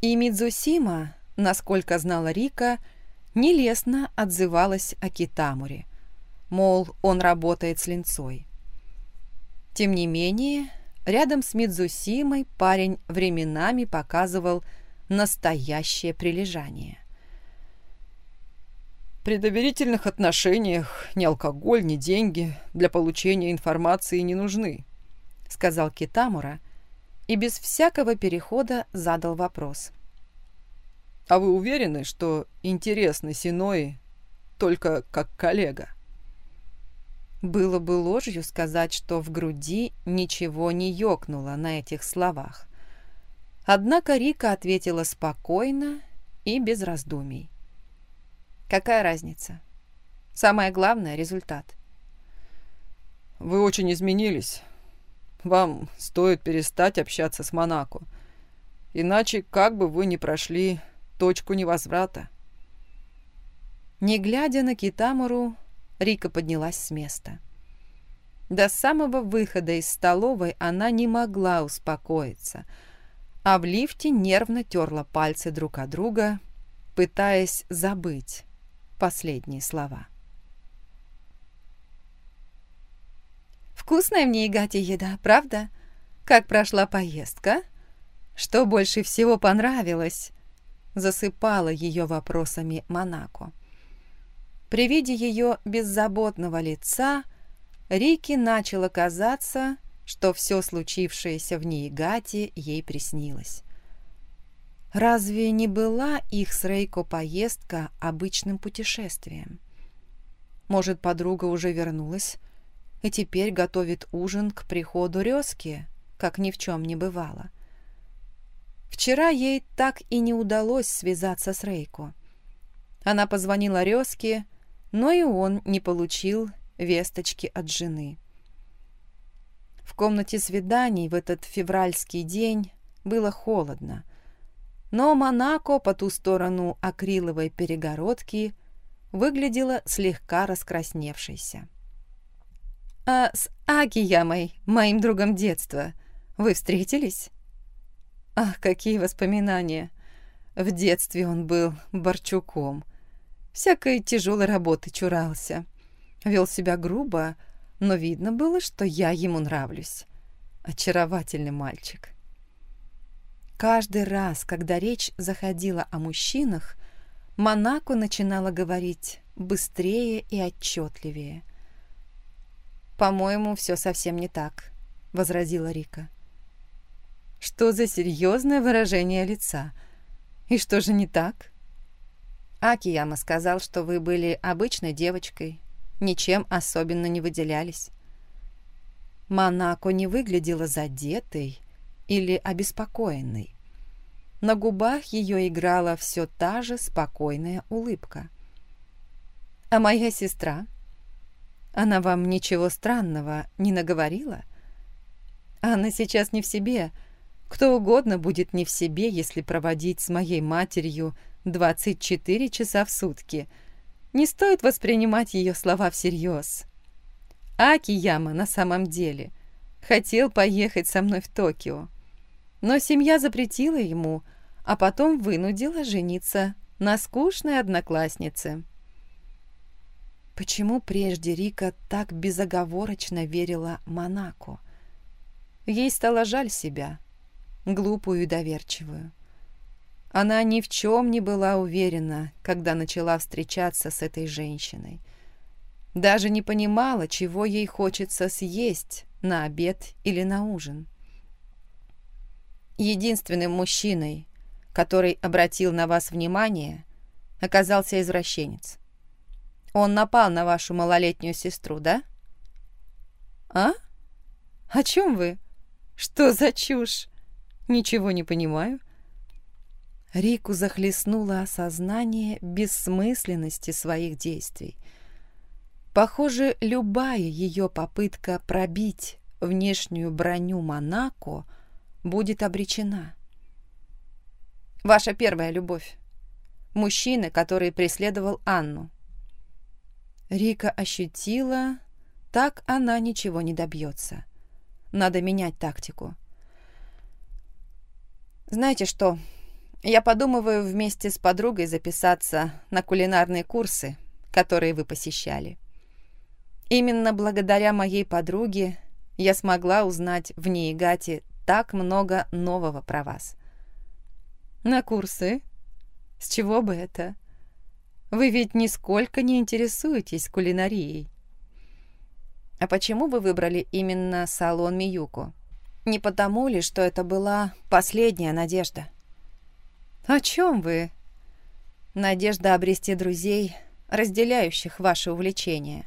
и Мидзусима, насколько знала Рика, нелестно отзывалась о Китамуре, мол, он работает с линцой. Тем не менее, рядом с Мидзусимой парень временами показывал настоящее прилежание. При доверительных отношениях ни алкоголь, ни деньги для получения информации не нужны, — сказал Китамура и без всякого перехода задал вопрос. «А вы уверены, что интересны Синои только как коллега?» Было бы ложью сказать, что в груди ничего не ёкнуло на этих словах. Однако Рика ответила спокойно и без раздумий. «Какая разница? Самое главное — результат». «Вы очень изменились», вам стоит перестать общаться с Монако. Иначе, как бы вы ни прошли точку невозврата. Не глядя на Китамуру, Рика поднялась с места. До самого выхода из столовой она не могла успокоиться, а в лифте нервно терла пальцы друг от друга, пытаясь забыть последние слова. «Вкусная в Ниигате еда, правда? Как прошла поездка? Что больше всего понравилось?» Засыпала ее вопросами Монако. При виде ее беззаботного лица Рике начало казаться, что все случившееся в Ниигате ей приснилось. Разве не была их с Рейко поездка обычным путешествием? Может, подруга уже вернулась и теперь готовит ужин к приходу Резки, как ни в чем не бывало. Вчера ей так и не удалось связаться с Рейко. Она позвонила Резке, но и он не получил весточки от жены. В комнате свиданий в этот февральский день было холодно, но Монако по ту сторону акриловой перегородки выглядела слегка раскрасневшейся. «А с Акиямой, моим другом детства, вы встретились?» «Ах, какие воспоминания! В детстве он был Борчуком. Всякой тяжелой работы чурался. Вел себя грубо, но видно было, что я ему нравлюсь. Очаровательный мальчик. Каждый раз, когда речь заходила о мужчинах, Монако начинала говорить быстрее и отчетливее. «По-моему, все совсем не так», — возразила Рика. «Что за серьезное выражение лица? И что же не так?» Акияма сказал, что вы были обычной девочкой, ничем особенно не выделялись. Монако не выглядела задетой или обеспокоенной. На губах ее играла все та же спокойная улыбка. «А моя сестра? Она вам ничего странного не наговорила? Она сейчас не в себе. Кто угодно будет не в себе, если проводить с моей матерью 24 часа в сутки. Не стоит воспринимать ее слова всерьез. Акияма на самом деле хотел поехать со мной в Токио, но семья запретила ему, а потом вынудила жениться на скучной однокласснице. Почему прежде Рика так безоговорочно верила Монако? Ей стало жаль себя, глупую и доверчивую. Она ни в чем не была уверена, когда начала встречаться с этой женщиной. Даже не понимала, чего ей хочется съесть на обед или на ужин. Единственным мужчиной, который обратил на вас внимание, оказался извращенец. Он напал на вашу малолетнюю сестру, да? А? О чем вы? Что за чушь? Ничего не понимаю. Рику захлестнуло осознание бессмысленности своих действий. Похоже, любая ее попытка пробить внешнюю броню Монако будет обречена. Ваша первая любовь. Мужчина, который преследовал Анну. Рика ощутила, так она ничего не добьется. Надо менять тактику. Знаете что? Я подумываю вместе с подругой записаться на кулинарные курсы, которые вы посещали. Именно благодаря моей подруге я смогла узнать в Ниигате так много нового про вас. На курсы? С чего бы это? Вы ведь нисколько не интересуетесь кулинарией. А почему вы выбрали именно салон Миюко? Не потому ли, что это была последняя надежда? «О чем вы?» «Надежда обрести друзей, разделяющих ваши увлечения».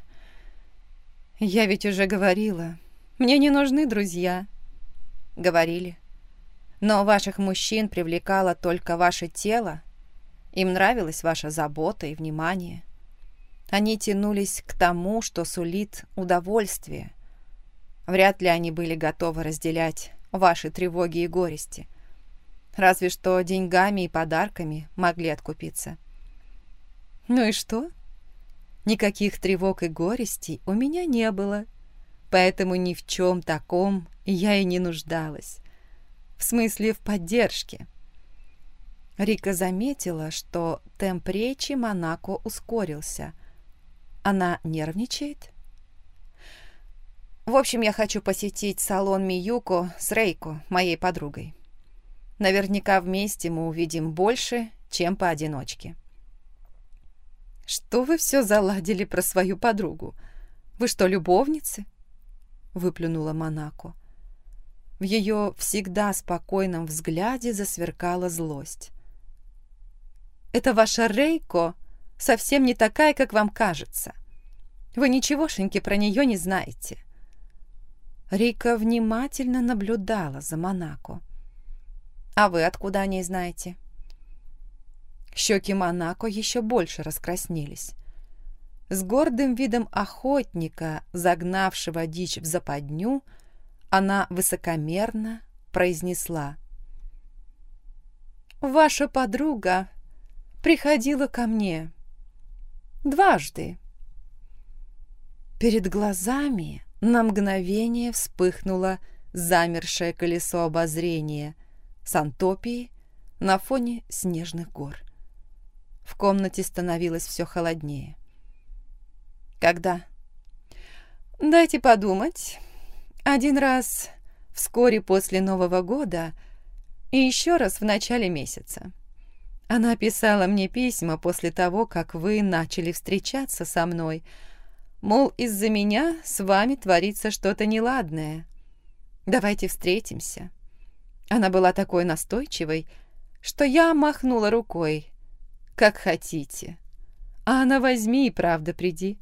«Я ведь уже говорила, мне не нужны друзья». «Говорили. Но ваших мужчин привлекало только ваше тело, им нравилась ваша забота и внимание. Они тянулись к тому, что сулит удовольствие. Вряд ли они были готовы разделять ваши тревоги и горести. Разве что деньгами и подарками могли откупиться. Ну и что? Никаких тревог и горестей у меня не было, поэтому ни в чем таком я и не нуждалась. В смысле, в поддержке. Рика заметила, что темп речи Монако ускорился. Она нервничает? В общем, я хочу посетить салон Миюко с Рейко, моей подругой. Наверняка вместе мы увидим больше, чем поодиночке. «Что вы все заладили про свою подругу? Вы что, любовницы?» — выплюнула Монако. В ее всегда спокойном взгляде засверкала злость. «Это ваша Рейко совсем не такая, как вам кажется. Вы ничегошеньки про нее не знаете». Рика внимательно наблюдала за Монако. «А вы откуда о ней знаете?» Щеки Монако еще больше раскраснелись. С гордым видом охотника, загнавшего дичь в западню, она высокомерно произнесла. «Ваша подруга приходила ко мне дважды». Перед глазами на мгновение вспыхнуло замершее колесо обозрения Сантопии на фоне снежных гор. В комнате становилось все холоднее. «Когда?» «Дайте подумать. Один раз вскоре после Нового года и еще раз в начале месяца. Она писала мне письма после того, как вы начали встречаться со мной. Мол, из-за меня с вами творится что-то неладное. Давайте встретимся». Она была такой настойчивой, что я махнула рукой, как хотите. А она возьми и правда приди.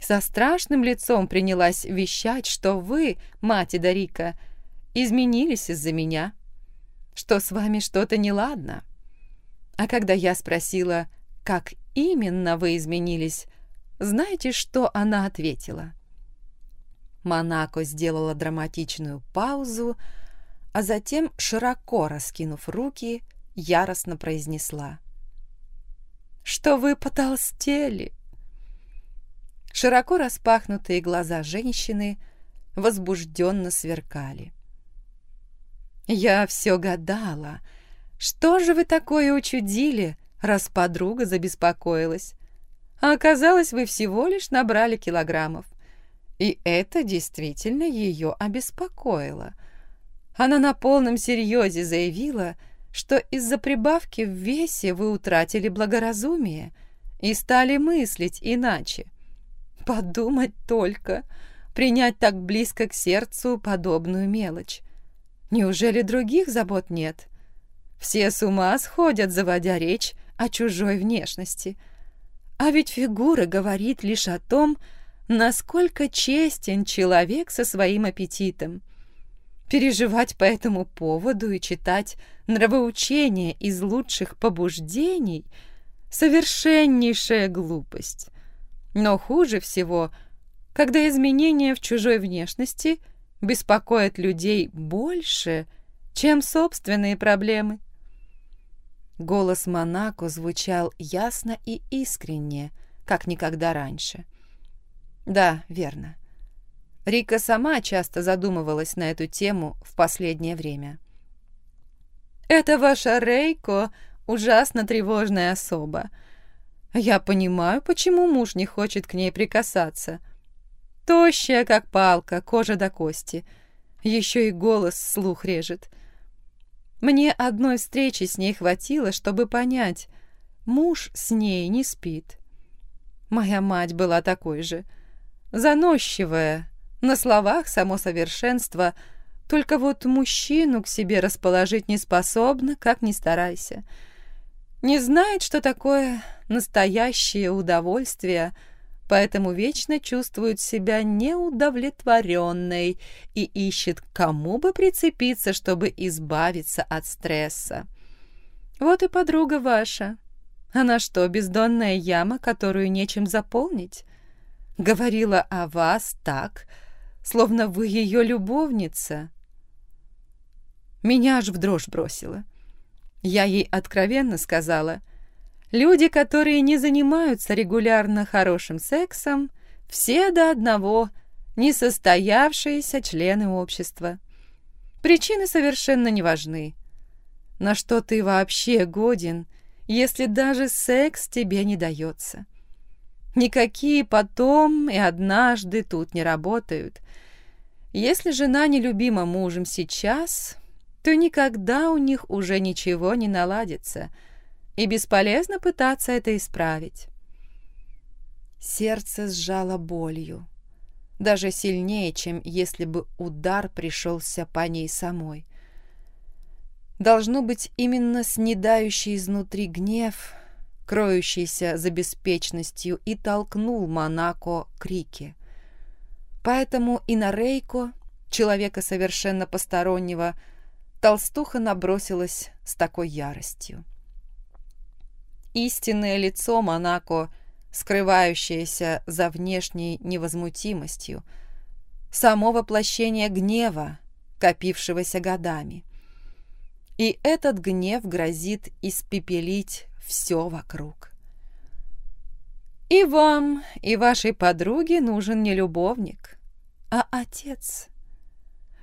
Со страшным лицом принялась вещать, что вы, мать Дарика, изменились из-за меня, что с вами что-то неладно. А когда я спросила, как именно вы изменились, знаете, что она ответила? Монако сделала драматичную паузу, а затем, широко раскинув руки, яростно произнесла — что вы потолстели!» Широко распахнутые глаза женщины возбужденно сверкали. «Я все гадала, что же вы такое учудили, раз подруга забеспокоилась? А оказалось, вы всего лишь набрали килограммов. И это действительно ее обеспокоило. Она на полном серьезе заявила, что из-за прибавки в весе вы утратили благоразумие и стали мыслить иначе. Подумать только, принять так близко к сердцу подобную мелочь. Неужели других забот нет? Все с ума сходят, заводя речь о чужой внешности. А ведь фигура говорит лишь о том, насколько честен человек со своим аппетитом. Переживать по этому поводу и читать нравоучение из лучших побуждений — совершеннейшая глупость. Но хуже всего, когда изменения в чужой внешности беспокоят людей больше, чем собственные проблемы. Голос Монако звучал ясно и искренне, как никогда раньше. Да, верно. Рика сама часто задумывалась на эту тему в последнее время. «Это ваша Рейко ужасно тревожная особа. Я понимаю, почему муж не хочет к ней прикасаться. Тощая, как палка, кожа до кости. Еще и голос слух режет. Мне одной встречи с ней хватило, чтобы понять, муж с ней не спит. Моя мать была такой же. Заносчивая, на словах само совершенство, только вот мужчину к себе расположить не способна, как ни старайся. Не знает, что такое настоящее удовольствие, поэтому вечно чувствует себя неудовлетворенной и ищет, кому бы прицепиться, чтобы избавиться от стресса. Вот и подруга ваша. Она что, бездонная яма, которую нечем заполнить? Говорила о вас так, словно вы ее любовница. Меня аж в дрожь бросила. Я ей откровенно сказала, Люди, которые не занимаются регулярно хорошим сексом, все до одного несостоявшиеся члены общества. Причины совершенно не важны. На что ты вообще годен, если даже секс тебе не дается? Никакие потом и однажды тут не работают. Если жена нелюбима мужем сейчас, то никогда у них уже ничего не наладится, и бесполезно пытаться это исправить. Сердце сжало болью, даже сильнее, чем если бы удар пришелся по ней самой. Должно быть, именно снедающий изнутри гнев, кроющийся за беспечностью, и толкнул Монако к Рике. Поэтому и на Рейко, человека совершенно постороннего, толстуха набросилась с такой яростью. Истинное лицо Монако, скрывающееся за внешней невозмутимостью, само воплощение гнева, копившегося годами. И этот гнев грозит испепелить все вокруг. И вам, и вашей подруге нужен не любовник, а отец.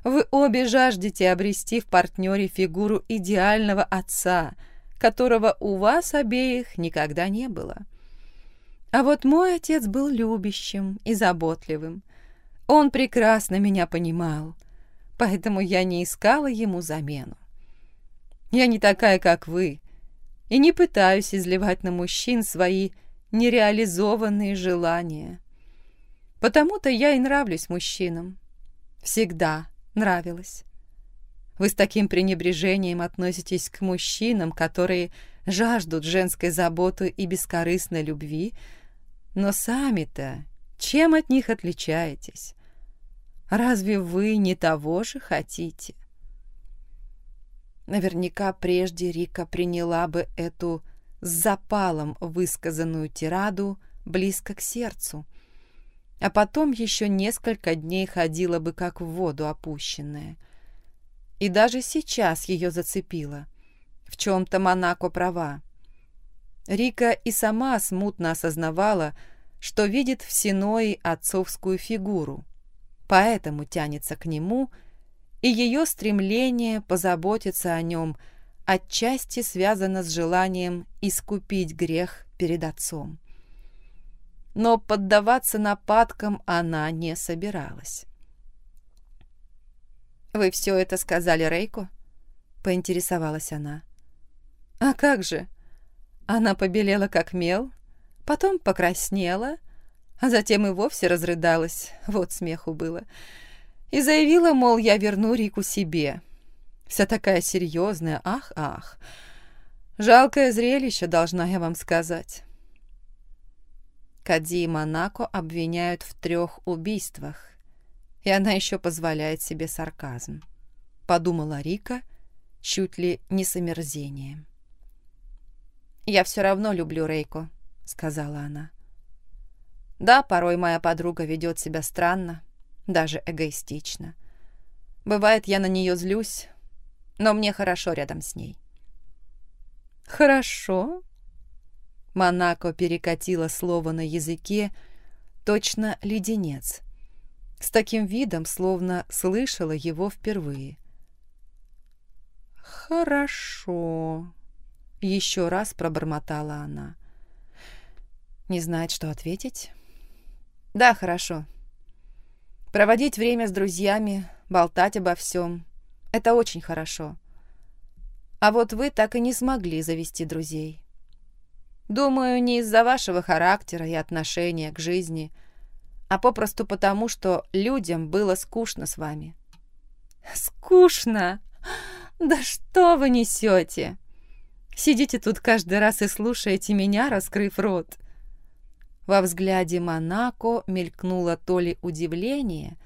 Вы обе жаждете обрести в партнере фигуру идеального отца, которого у вас обеих никогда не было. А вот мой отец был любящим и заботливым. Он прекрасно меня понимал, поэтому я не искала ему замену. Я не такая, как вы, и не пытаюсь изливать на мужчин свои нереализованные желания. Потому-то я и нравлюсь мужчинам. Всегда нравилась. Вы с таким пренебрежением относитесь к мужчинам, которые жаждут женской заботы и бескорыстной любви, но сами-то чем от них отличаетесь? Разве вы не того же хотите? Наверняка прежде Рика приняла бы эту с запалом высказанную тираду близко к сердцу, а потом еще несколько дней ходила бы как в воду опущенная. И даже сейчас ее зацепило. В чем-то Монако права. Рика и сама смутно осознавала, что видит в Синой отцовскую фигуру, поэтому тянется к нему, и ее стремление позаботиться о нем отчасти связано с желанием искупить грех перед отцом но поддаваться нападкам она не собиралась. «Вы все это сказали Рейку?» — поинтересовалась она. «А как же?» Она побелела как мел, потом покраснела, а затем и вовсе разрыдалась, вот смеху было, и заявила, мол, я верну Рику себе. Вся такая серьезная, ах-ах. Жалкое зрелище, должна я вам сказать. Кади и Монако обвиняют в трех убийствах, и она еще позволяет себе сарказм. Подумала Рика, чуть ли не с омерзением. «Я все равно люблю Рейко», — сказала она. «Да, порой моя подруга ведет себя странно, даже эгоистично. Бывает, я на нее злюсь, но мне хорошо рядом с ней». «Хорошо?» Монако перекатила слово на языке, точно леденец, с таким видом, словно слышала его впервые. «Хорошо», — еще раз пробормотала она. Не знает, что ответить? «Да, хорошо. Проводить время с друзьями, болтать обо всем — это очень хорошо. А вот вы так и не смогли завести друзей. Думаю, не из-за вашего характера и отношения к жизни, а попросту потому, что людям было скучно с вами. Скучно? Да что вы несете? Сидите тут каждый раз и слушаете меня, раскрыв рот. Во взгляде Монако мелькнуло то ли удивление,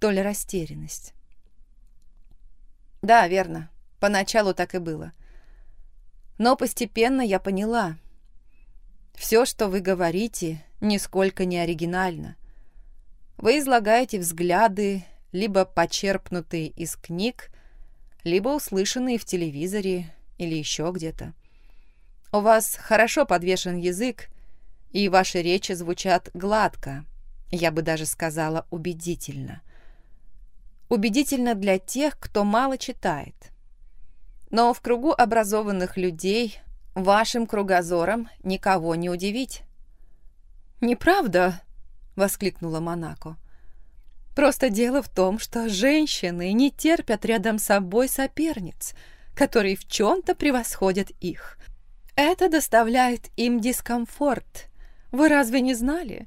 то ли растерянность. Да, верно. Поначалу так и было. Но постепенно я поняла — все, что вы говорите, нисколько не оригинально. Вы излагаете взгляды, либо почерпнутые из книг, либо услышанные в телевизоре или еще где-то. У вас хорошо подвешен язык, и ваши речи звучат гладко, я бы даже сказала убедительно. Убедительно для тех, кто мало читает. Но в кругу образованных людей вашим кругозором никого не удивить. «Неправда!» — воскликнула Монако. «Просто дело в том, что женщины не терпят рядом с собой соперниц, которые в чем-то превосходят их. Это доставляет им дискомфорт. Вы разве не знали?»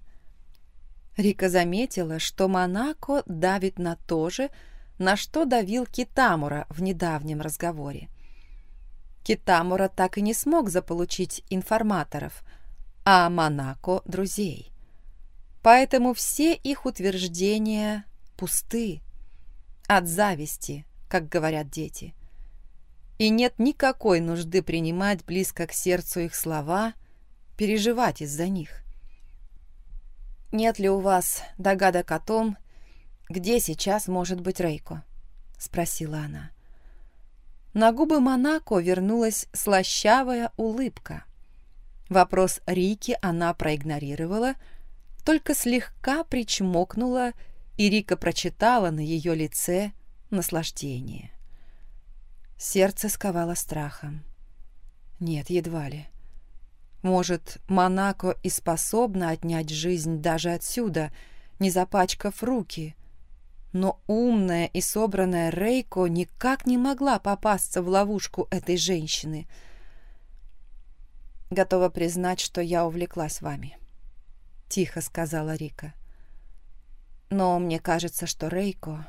Рика заметила, что Монако давит на то же, на что давил Китамура в недавнем разговоре. Китамура так и не смог заполучить информаторов, а Монако — друзей. Поэтому все их утверждения пусты, от зависти, как говорят дети. И нет никакой нужды принимать близко к сердцу их слова, переживать из-за них. «Нет ли у вас догадок о том, где сейчас может быть Рейко?» — спросила она. На губы Монако вернулась слащавая улыбка. Вопрос Рики она проигнорировала, только слегка причмокнула, и Рика прочитала на ее лице наслаждение. Сердце сковало страхом. Нет, едва ли. Может, Монако и способна отнять жизнь даже отсюда, не запачкав руки. Но умная и собранная Рейко никак не могла попасться в ловушку этой женщины. «Готова признать, что я увлеклась вами», — тихо сказала Рика. «Но мне кажется, что Рейко...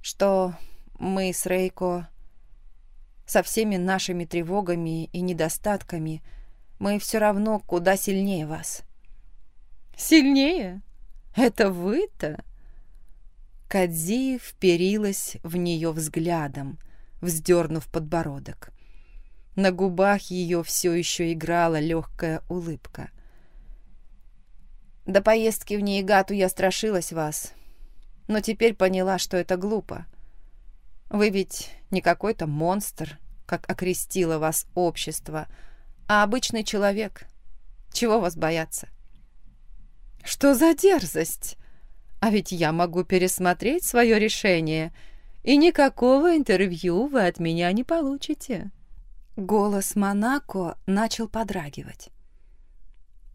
что мы с Рейко со всеми нашими тревогами и недостатками — мы все равно куда сильнее вас». «Сильнее? Это вы-то?» Кадзи вперилась в нее взглядом, вздернув подбородок. На губах ее все еще играла легкая улыбка. До поездки в Ниигату я страшилась вас, но теперь поняла, что это глупо. Вы ведь не какой-то монстр, как окрестило вас общество, — а обычный человек. Чего вас бояться? Что за дерзость? А ведь я могу пересмотреть свое решение, и никакого интервью вы от меня не получите. Голос Монако начал подрагивать.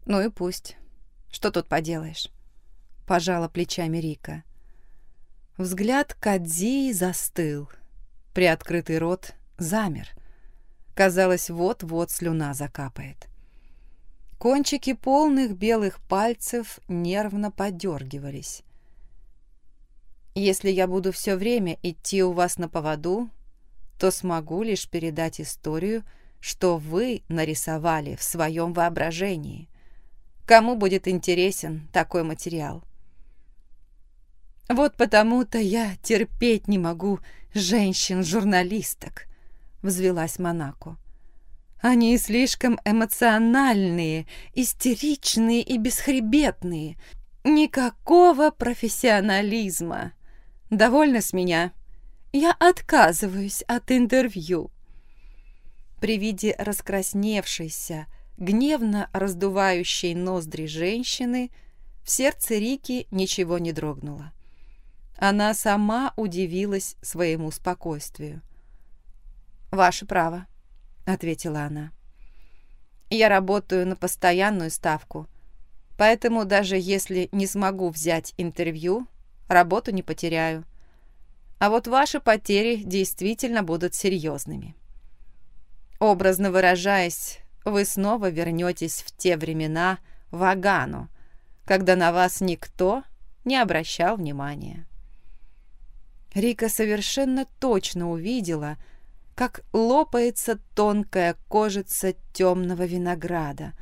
Ну и пусть. Что тут поделаешь? Пожала плечами Рика. Взгляд Кадзии застыл. Приоткрытый рот замер. Казалось, вот-вот слюна закапает. Кончики полных белых пальцев нервно подергивались. «Если я буду все время идти у вас на поводу, то смогу лишь передать историю, что вы нарисовали в своем воображении. Кому будет интересен такой материал?» «Вот потому-то я терпеть не могу женщин-журналисток», взвелась Монако. Они слишком эмоциональные, истеричные и бесхребетные. Никакого профессионализма. Довольно с меня. Я отказываюсь от интервью. При виде раскрасневшейся, гневно раздувающей ноздри женщины в сердце Рики ничего не дрогнуло. Она сама удивилась своему спокойствию. «Ваше право», — ответила она. «Я работаю на постоянную ставку, поэтому даже если не смогу взять интервью, работу не потеряю. А вот ваши потери действительно будут серьезными. Образно выражаясь, вы снова вернетесь в те времена в Агану, когда на вас никто не обращал внимания». Рика совершенно точно увидела, как лопается тонкая кожица темного винограда,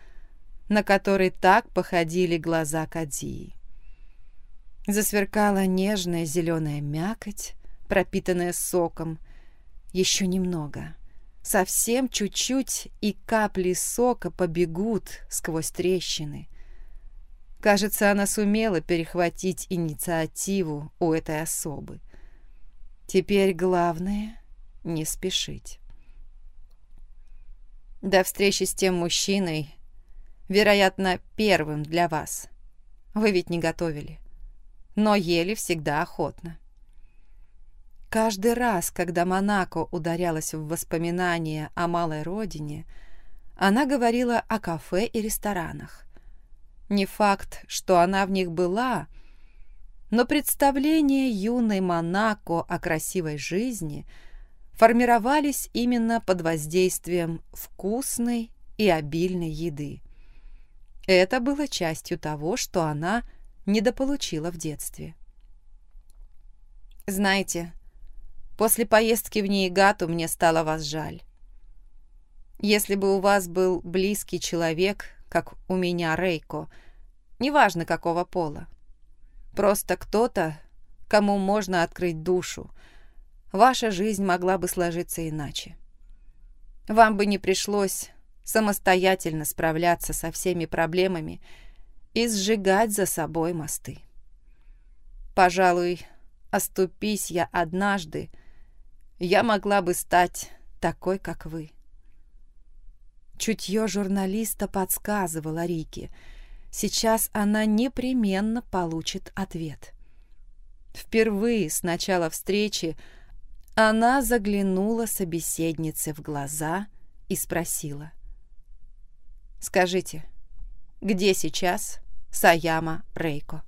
на который так походили глаза Кадии. Засверкала нежная зеленая мякоть, пропитанная соком. Еще немного. Совсем чуть-чуть, и капли сока побегут сквозь трещины. Кажется, она сумела перехватить инициативу у этой особы. Теперь главное не спешить. До встречи с тем мужчиной, вероятно, первым для вас. Вы ведь не готовили, но ели всегда охотно. Каждый раз, когда Монако ударялась в воспоминания о малой родине, она говорила о кафе и ресторанах. Не факт, что она в них была, но представления юной Монако о красивой жизни формировались именно под воздействием вкусной и обильной еды. Это было частью того, что она недополучила в детстве. Знаете, после поездки в Ниигату мне стало вас жаль. Если бы у вас был близкий человек, как у меня Рейко, неважно какого пола, просто кто-то, кому можно открыть душу, ваша жизнь могла бы сложиться иначе. Вам бы не пришлось самостоятельно справляться со всеми проблемами и сжигать за собой мосты. Пожалуй, оступись я однажды, я могла бы стать такой, как вы. Чутье журналиста подсказывало Рике. Сейчас она непременно получит ответ. Впервые с начала встречи она заглянула собеседнице в глаза и спросила. «Скажите, где сейчас Саяма Рейко?»